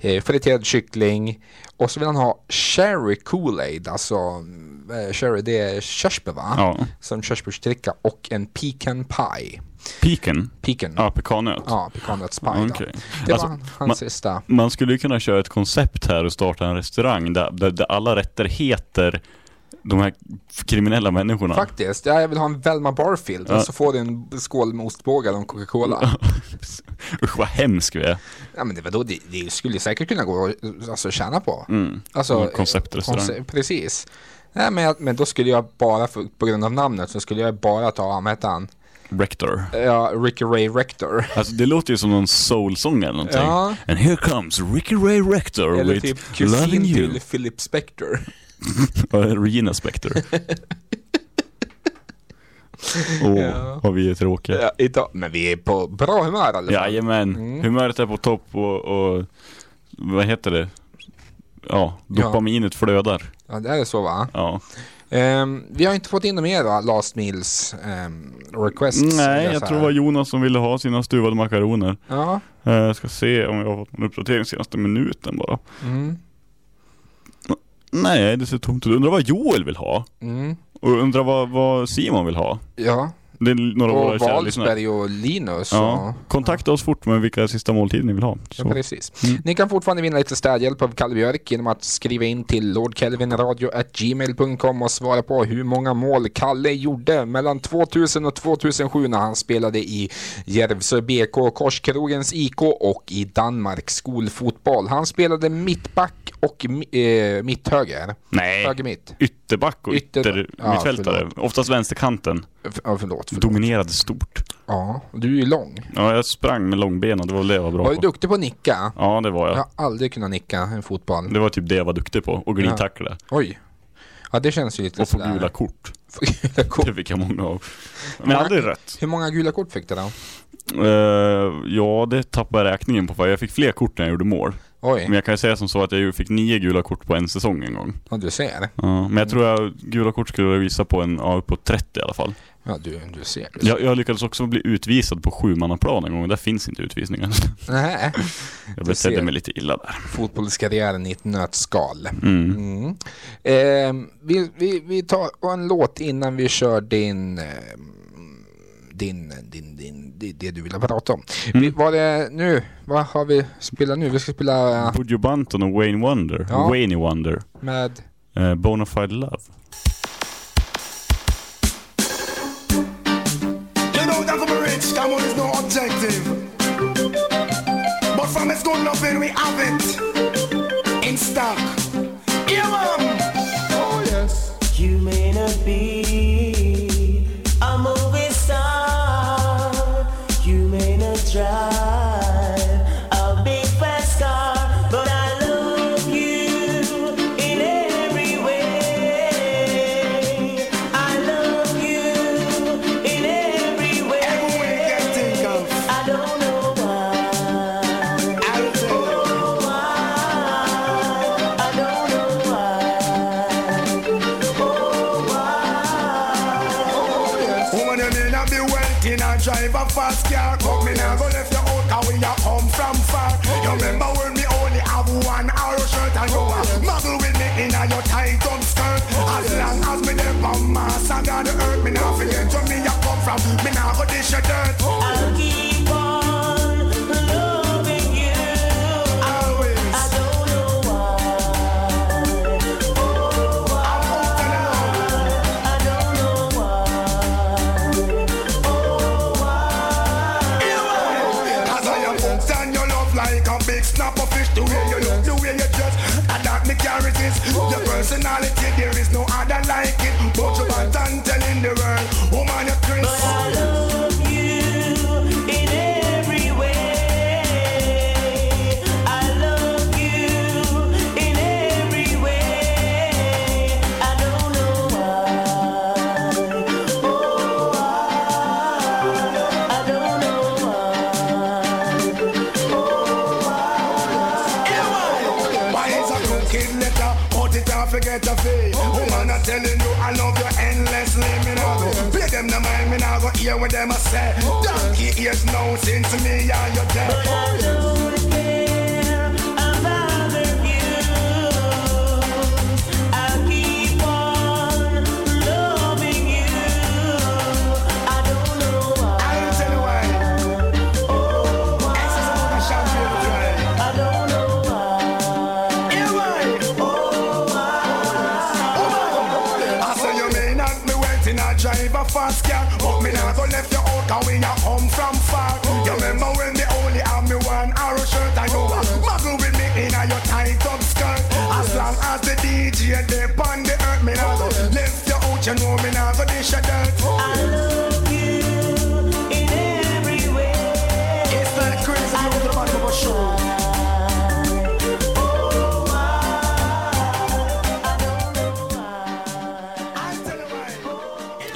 Eh, friterad kyckling. Och så vill han ha cherry Kool-Aid, alltså eh, cherry det är körsbär va?
Ja.
Som körsbärsdricka och en pecan pie.
Pecan?
Pecan.
Ja, pekannöt.
Ja, pekannötspaj.
Okej.
Det
Alltså,
var hans
man-
sista.
Man skulle ju kunna köra ett koncept här och starta en restaurang där, där, där alla rätter heter de här kriminella människorna.
Faktiskt, ja, jag vill ha en Velma Barfield
Ja.
och så får du en skål med ostbågar och en Coca-Cola.
Usch vad hemsk vi är.
ja men det, vadå, det, det skulle säkert kunna gå att alltså, tjäna på.
Mm.
Alltså,
konceptrestaurang.
konce- precis. Nej, men, men då skulle jag bara, för, på grund av namnet, så skulle jag bara ta, vad han?
Rector.
Ja, Ricky Ray Rector.
Alltså det låter ju som någon soulsång eller någonting.
Ja.
And here comes Ricky Ray Rector
Eller
with
typ
Loving You.
till Philip Spector.
Ja, Regina Spektor. Åh,
Ja.
vad vi är tråkiga.
Ja, idag, men vi är på bra humör i alla fall.
Jajamän,
Mm.
humöret är på topp och, och vad heter det? Ja, dopaminet flödar.
Ja, det är så va?
Ja.
Ehm, vi har inte fått in några mer va? Last Meals um, requests.
Nej, jag tror det var Jonas som ville ha sina stuvade makaroner.
Ja.
Jag ska se om jag har fått en uppdatering senaste minuten bara.
Mm.
Nej, det ser tomt ut. Undrar vad Joel vill ha?
Mm.
Och undrar vad, vad Simon vill ha?
Ja.
Det är några av våra
Och
kära.
Wahlsberg och Linus.
Ja. Kontakta oss fort med vilka sista måltider ni vill ha.
Ja,
Så.
precis.
Mm.
Ni kan fortfarande vinna lite städhjälp av Kalle Björk genom att skriva in till lordkelvinradio.gmail.com och svara på hur många mål Kalle gjorde mellan 2000 och 2007 när han spelade i Järvsö BK, Korskrogens IK och i Danmark skolfotboll. Han spelade mittback och eh, mitthöger.
Nej,
Höger mitt.
ytterback och
Ytter-
ytter,
Ja,
mittfältare. Oftast vänsterkanten.
Ja, förlåt. Förlåt.
Dominerade stort.
Ja, du är ju lång.
Ja, jag sprang med långbena. Det var väl det jag var bra
Var du
på.
duktig på att nicka?
Ja, det var
Jag
jag.
har aldrig kunnat nicka en fotboll.
Det var typ det jag var duktig på. Och glidtackla.
Oj. Ja, det känns ju lite
Och få
sådär.
gula kort.
Få gula kort.
Det fick jag många av. Men
Många-
aldrig rätt.
Hur många gula kort fick du då?
Eh, ja, det tappade jag räkningen på. För jag fick fler kort när jag gjorde mål.
Oj.
Men jag kan ju säga som så att jag fick nio gula kort på en säsong en gång.
Ja, du ser.
Ja, men jag tror jag gula kort skulle visa på en, ja, uppåt 30 i alla fall.
Ja, du, du ser.
Jag, jag lyckades också bli utvisad på sjumannaplan en gång, och där finns inte utvisningar.
Nej.
Jag
Du ser.
betedde mig lite illa där.
Fotbollskarriären i ett nötskal.
Mm.
Mm. Eh, vi, vi, vi tar en låt innan vi kör din eh, din, din, din, din, det du ville prata om.
Mm.
Vi, var det nu? Vad har vi spelat nu? Vi ska spela...
Eh, uh... Bujo Banton och Wayne Wonder.
Ja.
Wayne Wonder.
Med?
Eh, uh, Bonafide Love.
You know
that from rich scammer is no objective. But from its good
loving we have it. In stock. Yeah, mom! Oh
yes. You may not be hear what them a say. Donkey ears now since me and your dead we
winner.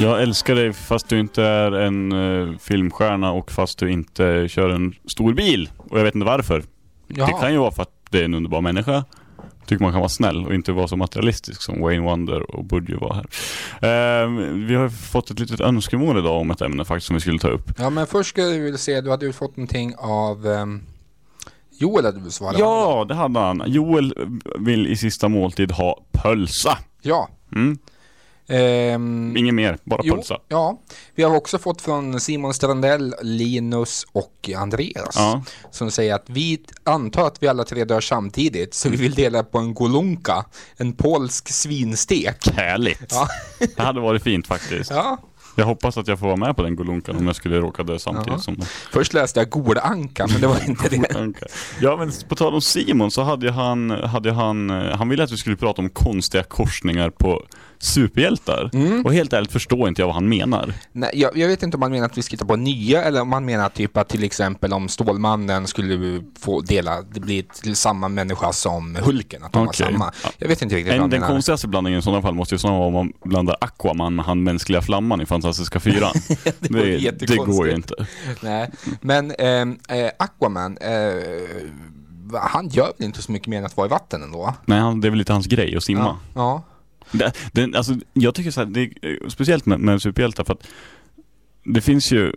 Jag älskar dig fast du inte är en uh, filmstjärna och fast du inte kör en stor bil. Och jag vet inte varför.
Jaha.
Det kan ju vara för att det är en underbar människa. Tycker man kan vara snäll och inte vara så materialistisk som Wayne Wonder och Budgie var här. Eh, vi har fått ett litet önskemål idag om ett ämne faktiskt som vi skulle ta upp.
Ja, men först skulle jag vilja säga, du hade ju fått någonting av um, Joel hade du svarat.
Ja, det hade han. Joel vill i sista måltid ha pölsa.
Ja.
Mm.
Ehm,
Inget mer, bara
jo,
pölsa.
Ja, vi har också fått från Simon Strandell, Linus och Andreas.
Ja.
Som säger att vi antar att vi alla tre dör samtidigt, så vi vill dela på en golunka, en polsk svinstek.
Härligt.
Ja.
Det hade varit fint faktiskt.
Ja.
Jag hoppas att jag får vara med på den golunkan om jag skulle råka dö samtidigt
Ja.
som dem.
Först läste jag golanka, men det var inte det.
Ja men på tal om Simon så hade han, hade han, han ville att vi skulle prata om konstiga korsningar på superhjältar.
Mm.
Och helt ärligt förstår inte jag vad han menar.
Nej, jag, jag vet inte om man menar att vi ska hitta på nya eller om man menar typ att till exempel om Stålmannen skulle få dela, det blir till samma människa som Hulken, att de har samma. Jag vet inte riktigt vad
En,
han
den
menar.
konstigaste blandningen i sådana fall måste ju snarare vara om man blandar Aquaman med han mänskliga flamman i Fantastiska Fyran. det, det, det går ju inte.
Nej, men ehm, eh, Aquaman, eh, han gör väl inte så mycket mer än att vara i vatten ändå?
Nej, han, det är väl lite hans grej att simma.
Ja.
Det, det, alltså, jag tycker så här, det är speciellt med, med superhjältar för att det finns ju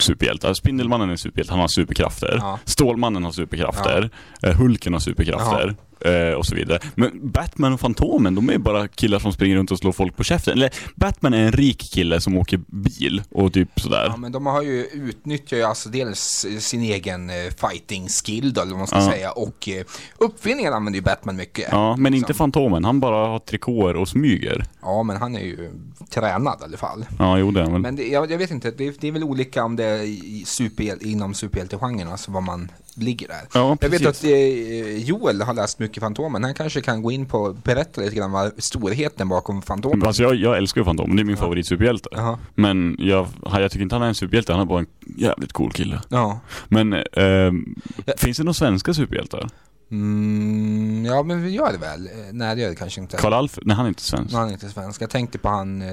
superhjältar. Spindelmannen är superhjälte, han har superkrafter.
Ja.
Stålmannen har superkrafter. Eh, Hulken har superkrafter. Eh, och så vidare. Men Batman och Fantomen, de är ju bara killar som springer runt och slår folk på käften. Eller Batman är en rik kille som åker bil och typ sådär.
Ja, men de har ju utnyttjat alltså dels sin egen eh, fighting skill då, eller vad man ska
Ja.
säga, och eh, uppfinningen använder ju Batman mycket.
Ja, men inte Fantomen. Han bara har trikåer och smyger.
Ja, men han är ju tränad i alla fall.
Ja, jo det är väl.
Men det, jag, jag vet inte, det, det är väl olika om det är i superhjäl, inom superhjältegenren, alltså vad man ligger där.
Ja,
Jag vet att eh, Joel har läst mycket Fantomen. Han kanske kan gå in på och berätta lite grann vad storheten bakom Fantomen.
Alltså jag, jag älskar ju Fantomen, det är min favoritsuperhjälte.
Jaha.
Men jag, jag tycker inte han är en superhjälte, han är bara en jävligt cool kille.
Ja.
Men, ehm, finns det några svenska superhjältar?
Mm, ja men vi gör det väl? Eh, Nej det gör det kanske inte.
Karl Alf? Nej han är inte svensk.
Nej, han är inte svensk. Jag tänkte på han eh,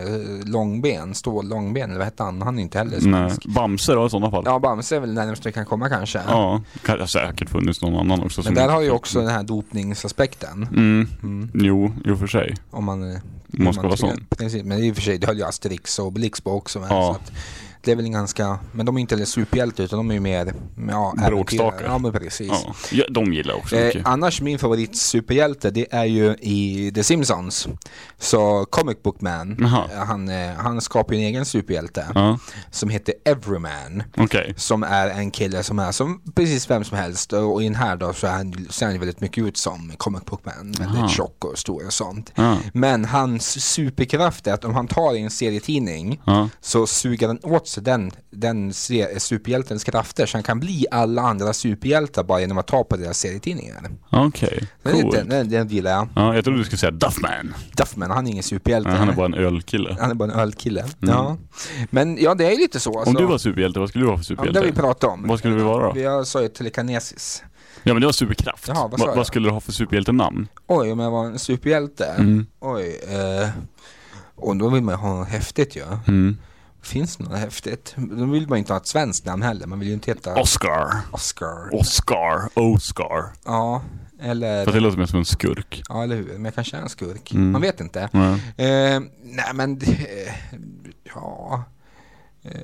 Långben, Stål Långben, eller vad hette han? Han är inte heller
Nej,
svensk.
Bamse då i sådana fall.
Ja, Bamse är väl närmast det kan komma kanske.
Ja, det säkert funnits någon annan också.
Men där har ju också den här dopningsaspekten.
Mm.
Mm.
Jo, jo för sig.
Om man... eh,
Man
om
ska vara sån.
Precis, men i och för sig, det höll ju Asterix och Obelix på också med.
Ja.
Så att det är väl en ganska, men de är inte superhjältar utan de är ju mer, ja,
Bråkstakar.
Ja men precis.
Ja. de gillar också
Eh,
mycket.
annars min favorit superhjälte det är ju i The Simpsons. Så Comic Book Man, eh, han, eh, han skapar ju en egen superhjälte.
Ja.
Som heter Everyman.
Okej.
Som är en kille som är som precis vem som helst. Och i den här då så är han, ser han ju väldigt mycket ut som Comic Book Man. Väldigt
Aha.
tjock och stor och sånt.
Ja.
Men hans superkraft är att om han tar i en serietidning så suger den åt sig den, den se- superhjältens krafter så han kan bli alla andra superhjältar bara genom att ta på deras serietidningar.
Okej,
Den, är
coolt.
lite, den, den gillar jag.
Ja, jag trodde du skulle säga Duffman.
Duffman, han är ingen superhjälte.
Nej, han är bara en ölkille.
Han är bara en ölkille. Ja. Men ja, det är ju lite så.
Om
alltså.
du var superhjälte, vad skulle du vara för
Ja,
superhjälte?
det har vi pratat om.
Vad skulle vi vara då?
Har sa ju telekinesis.
Ja men det var superkraft.
Jaha, vad
Va,
jag?
vad skulle du ha för superhjältenamn?
Oj, om jag var en superhjälte?
Mm.
Oj, eh, och då vill man ha något häftigt ju. Ja.
Mm.
Finns det något häftigt? Då vill man ju inte ha ett svenskt namn heller. Man vill ju inte heta
Oscar.
Oscar.
Oscar. Oscar.
Ja, eller...
Fast det låter mer som en skurk.
Ja, eller hur? Men jag kanske är en skurk.
Mm.
Man vet inte.
Nej.
Eh, nej, men... det- ja... Eh,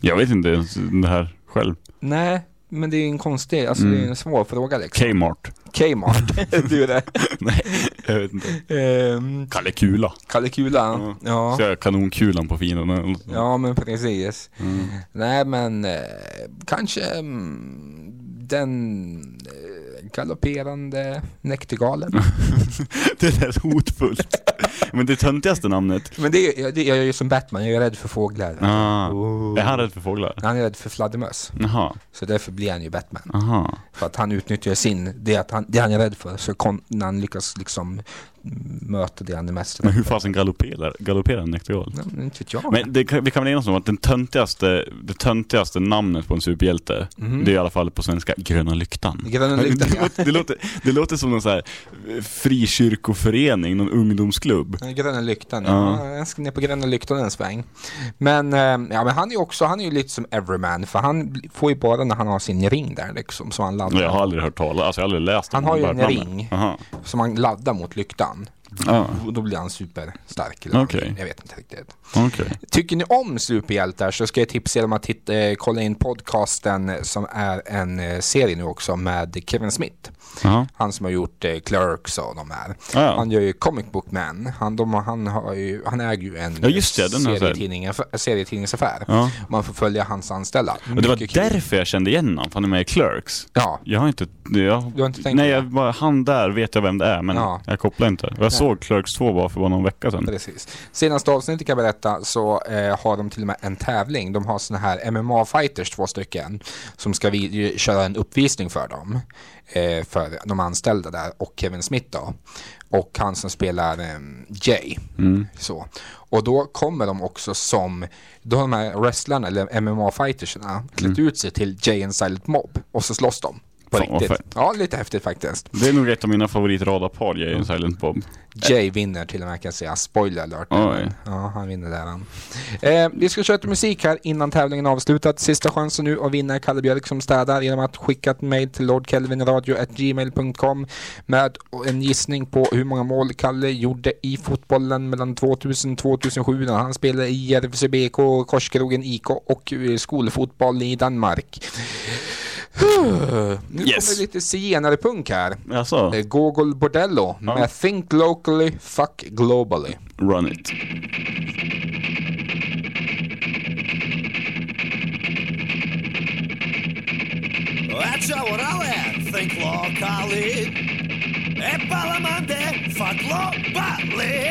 Jag vet inte ens det här själv.
nej, men det är en konstig, alltså
Mm.
det är en svår fråga liksom.
Kmart.
Kmart, du det.
Nej, jag vet inte.
Ehm,
Kalle Kula.
Kalle Kula, ja.
Så jag kanonkulan på fienden.
Ja, men precis.
Mm.
Nej, men eh, kanske mm, den eh, galopperande näktergalen.
det lät hotfullt. Men det töntigaste namnet.
men det, är- det, jag är ju som Batman, jag är rädd för fåglar.
Ah.
Oh.
Är han rädd för fåglar?
Han är rädd för fladdermöss.
Jaha.
Så därför blir han ju Batman.
Aha.
För att han utnyttjar sin, det, att han, det han är rädd för, så kon, när han lyckas liksom mm, möta det han är mest
Men
rädd
hur
för.
fasen galopperar, galopperar en
men inte vet jag.
Men det, vi kan väl enas om att den töntigaste, det töntigaste namnet på en superhjälte,
Mhm.
det är i alla fall på svenska Gröna Lyktan.
Gröna Lyktan,
det,
ja.
låter, det, låter, det låter som någon så här frikyrkoförening, någon ungdomsklubb.
Gröna lyktan,
Ja.
ja. Jag ska ner på gröna lyktan en sväng. Men, eh, ja, men han är ju också, han är ju lite som Everyman, för han får ju bara när han har sin ring där liksom, som han laddar.
Jag har aldrig hört talas, alltså jag har aldrig läst
Han
om
har ju en
namnet.
ring
Aha.
som han laddar mot lyktan. Och då blir han superstark. eller någonting. Jag vet inte riktigt.
Okej.
Tycker ni om superhjältar så ska jag tipsa er om att titta, eh, kolla in podcasten som är en eh, serie nu också med Kevin Smith.
Jaha.
Han som har gjort eh, Clerks och de här.
Ja.
Han gör ju Comic Book Man. Han, de, han, har ju, han äger ju en
Ja, just det, den
serietidning, serietidningsaffär.
Ja.
Man får följa hans anställda.
Och det var
kul.
därför jag kände igen honom, för han är med i Clerks.
Ja.
Jag har inte... Jag,
Du har inte tänkt
nej, jag bara, han där vet jag vem det är, men
Ja.
jag kopplar inte. Och Jag såg Clerks 2 bara för bara någon vecka sedan.
Precis. Senaste avsnittet kan jag berätta så eh, har de till och med en tävling. De har såna här MMA-fighters, två stycken, som ska vi, köra en uppvisning för dem. Eh, för de anställda där och Kevin Smith då. Och han som spelar eh, Jay.
Mm.
Så. Och då kommer de också som, då har de här wrestlarna eller MMA-fightersarna klätt ut sig till Jay and Silent Mob och så slåss de. På
Fan,
riktigt. Ja, lite häftigt faktiskt.
Det är nog ett av mina favoritradarpar, Jay and Silent Bob.
Jay vinner till och med kan jag säga. Spoiler alert.
Oj.
Ja, han vinner där han. Eh, vi ska köra lite musik här innan tävlingen är avslutad. Sista chansen nu att vinna Kalle Björk som städar genom att skicka ett mail till lordkelvinradio.gmail.com med en gissning på hur många mål Kalle gjorde i fotbollen mellan 2000 och 2007 när han spelade i Järvsö BK, Korskrogen IK och eh, skolfotboll i Danmark. Nu
Yes.
kommer lite zigenare punk här.
Jaså?
Eh, Gogol Bordello med Think Locally, Fuck Globally.
Run it.
That's what I'll have. Think locally. E palamande fa globally.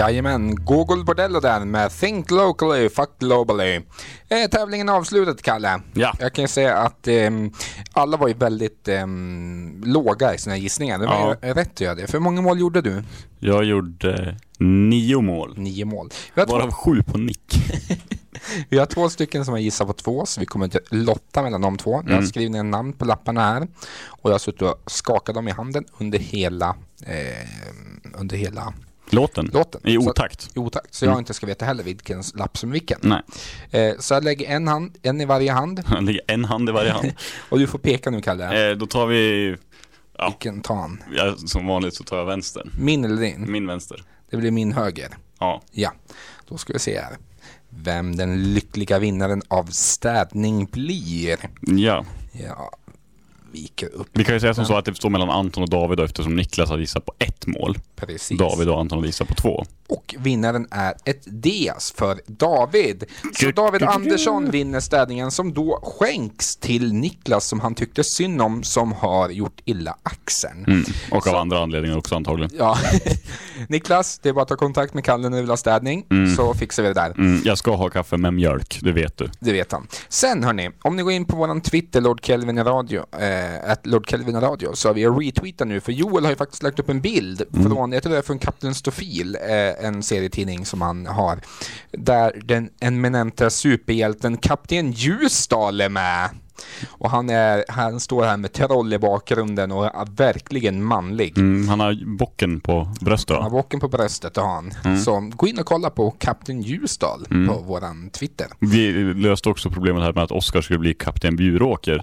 Jajamän, Google Bordello där med Think Locally, Fuck Globally. Eh, tävlingen är avslutad, Kalle.
Ja.
Jag kan ju säga att ehm, alla var ju väldigt ehm, låga i sina gissningar. Det var ju rätt att göra det. För hur många mål gjorde du?
Jag gjorde nio mål.
Nio mål.
Varav
två,
sju på nick.
vi har två stycken som har gissat på två, så vi kommer inte lotta mellan de två. Jag har
Mm.
skrivit ner namn på lapparna här. Och jag har suttit och skakat dem i handen under hela, eh, under hela
Låten?
låten.
I
Så-
otakt?
I otakt. Så jag
Mm.
inte ska veta heller vilken lapp som är vilken.
Nej.
Eh, så jag lägger en, hand, en i varje hand.
Det ligger en hand i varje hand.
och du får peka nu, Kalle.
Eh, då tar vi... Ja,
Vilken tar han?
ja, som vanligt så tar jag vänster.
Min eller din?
Min vänster.
Det blir min höger.
Ja.
Ja, då ska vi se här. Vem den lyckliga vinnaren av städning blir.
Ja.
Ja, viker upp.
Vi kan ju säga som så att det står mellan Anton och David då, eftersom Niklas har gissat på ett mål.
Precis.
David och Anton har gissat på två.
Och vinnaren är ett Dias för David. Så David Andersson vinner städningen som då skänks till Niklas som han tyckte synd om som har gjort illa axeln.
Mm. Och av andra anledningar också antagligen.
Ja, Niklas, det är bara att ta kontakt med Kalle när du vill ha städning
Mm.
så fixar vi det där.
Mm, jag ska ha kaffe med mjölk, det vet du.
Det vet han. Sen hörni, om ni går in på våran Twitter, Lord Kelvin i radio, eh, att Lord Kelvin radio, så har vi retweetat nu, för Joel har ju faktiskt lagt upp en bild
Mm.
från, jag tror det är från Kapten Stofil, eh, en serietidning som han har, där den eminenta superhjälten Kapten Ljusdal är med. Och han, är, han står här med troll i bakgrunden och är verkligen manlig.
Mm, han har bocken på bröstet
Han har bocken på bröstet, har han.
Mm.
Så gå in och kolla på Kapten Ljusdal
Mm.
på våran Twitter.
Vi löste också problemet här med att Oskar skulle bli kapten Bjuråker.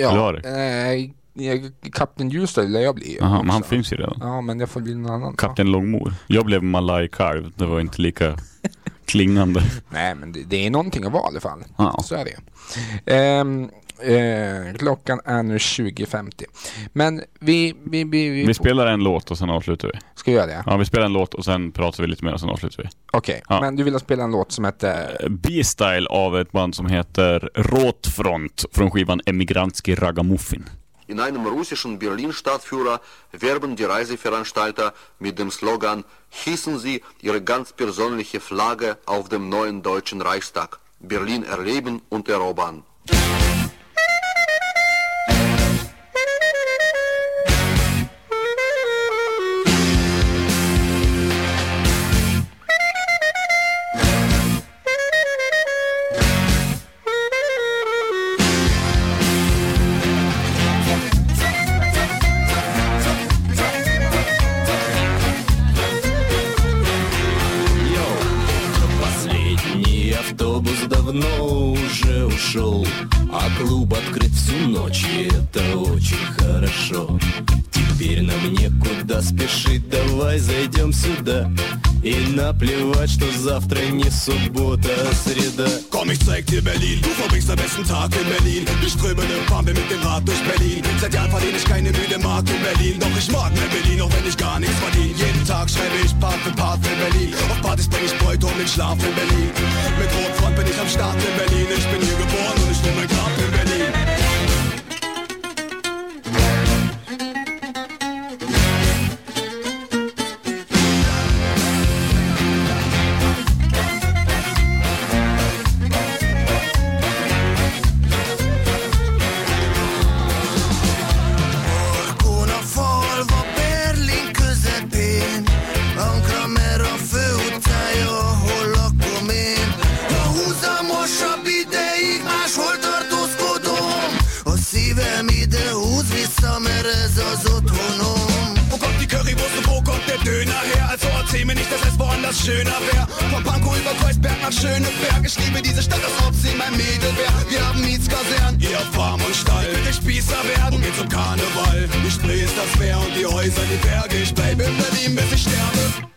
Eller
Ja,
var det?
eh, jag- Kapten Ljusdal lär jag bli.
Jaha, men han finns ju redan.
Ja, men jag får bli någon annan.
Kapten Långmor. Jag blev Malay Kalv, det var inte lika klingande.
Nej, men det, det är någonting att vara i alla fall.
Ja.
Så är det ju. Ehm, eh, klockan är nu 20.50. Men vi, vi, vi, vi,
Vi spelar en låt och sen avslutar vi.
Ska vi göra det?
Ja, vi spelar en låt och sen pratar vi lite mer och sen avslutar vi.
Okej,
Ja.
men du vill spela en låt som heter...
B-Style av ett band som heter Rotfront från skivan Emigrantski Ragamuffin.
In einem russischen Berlin-Stadtführer werben die Reiseveranstalter mit dem Slogan Hießen Sie Ihre ganz persönliche Flagge auf dem neuen deutschen Reichstag. Berlin erleben und erobern.
Ушел А клуб открыт всю ночь, и это очень хорошо Теперь нам некуда спешить, давай зайдем сюда И наплевать, что завтра не суббота, а среда
Komm, ich zeig dir Berlin, du verbringst am besten Tag in Berlin. Ich strömende fahren wir mit dem Rad durch Berlin. Seit Jahren verdiene ich keine müde Mark in Berlin. Doch ich mag mein Berlin, auch wenn ich gar nichts verdiene. Jeden Tag schreibe ich Part für Part in Berlin. Auf Partys bring ich Bräute um den Schlaf in Berlin. Mit Rotfront bin ich am Start in Berlin. Ich bin hier geboren und ich mein Grab in Berlin. Woanders schöner wäre. Von Pankow über Kreuzberg nach Schöneberg. Ich liebe diese Stadt, als ob sie mein Mädel wäre. Wir haben Mietskasernen, ihr Farm und Stall. Ich will Spießer werden und geh zum Karneval. Die Spree ist das Meer und die Häuser die Berge. Ich bleibe in Berlin, bis ich sterbe.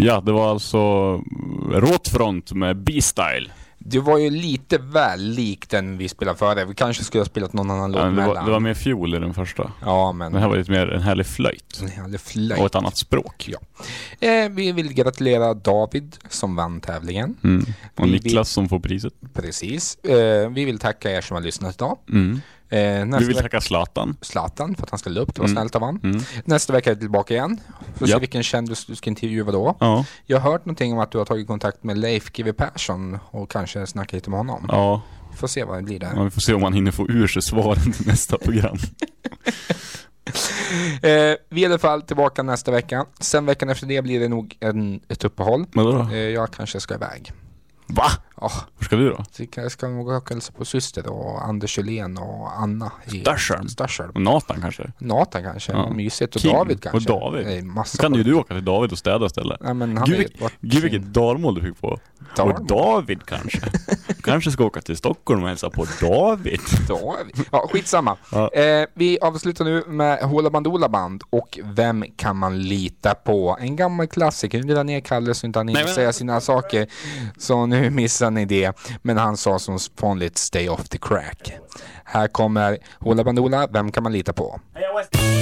Ja, det var alltså Råtfront med B-Style.
Det var ju lite väl likt den vi spelade före. Vi kanske skulle ha spelat någon annan låt
Ja, det, var, det var mer fiol i den första.
Ja, men...
Den här var lite mer en härlig flöjt.
En härlig flöjt.
Och ett annat språk.
Ja. Eh, vi vill gratulera David som vann tävlingen.
Mm. Och
Vi-
Niklas som får priset.
Precis. Eh, vi vill tacka er som har lyssnat idag.
Mm.
Eh, nästa
Vi vill tacka Zlatan.
Zlatan för att han ställde upp. Det var
Mm.
snällt av han.
Mm.
Nästa vecka är du tillbaka igen. Får se
Ja.
vilken kändis du ska intervjua då.
Ja.
Jag har hört någonting om att du har tagit kontakt med Leif GW Persson och kanske snackat lite med honom.
Ja.
Vi får se vad det blir där.
ja. Vi får se om han hinner få ur sig svaren till nästa program.
Eh, vi är i alla fall tillbaka nästa vecka. Sen veckan efter det blir det nog en, ett uppehåll. Eh, jag kanske ska iväg.
Va?
Ja.
Var ska du då?
Jag ska nog åka och hälsa på syster och Anders Kjellén och Anna. i
Störsholm?
Störsholm.
Och Nathan kanske?
Nathan kanske.
Ja.
Mysigt. Och
King.
David kanske.
Och David.
Nej, massa
kan ju du åka till David och städa istället.
Ja, men han
Gud,
är
Gud vilket dalmål du fick på.
Dalmål?
Och David kanske. kanske ska åka till Stockholm och hälsa på David.
David. Ja, skitsamma.
Ja.
Eh, vi avslutar nu med Hoola Bandoola Band och Vem kan man lita på? En gammal klassiker. Nu vill ner Kalle så inte han hinner
Nej,
säga sina saker. Så nu missar en idé, Men han sa som vanligt Stay off the crack. Här kommer Hoola Bandoola, Vem kan man lita på?
Hey,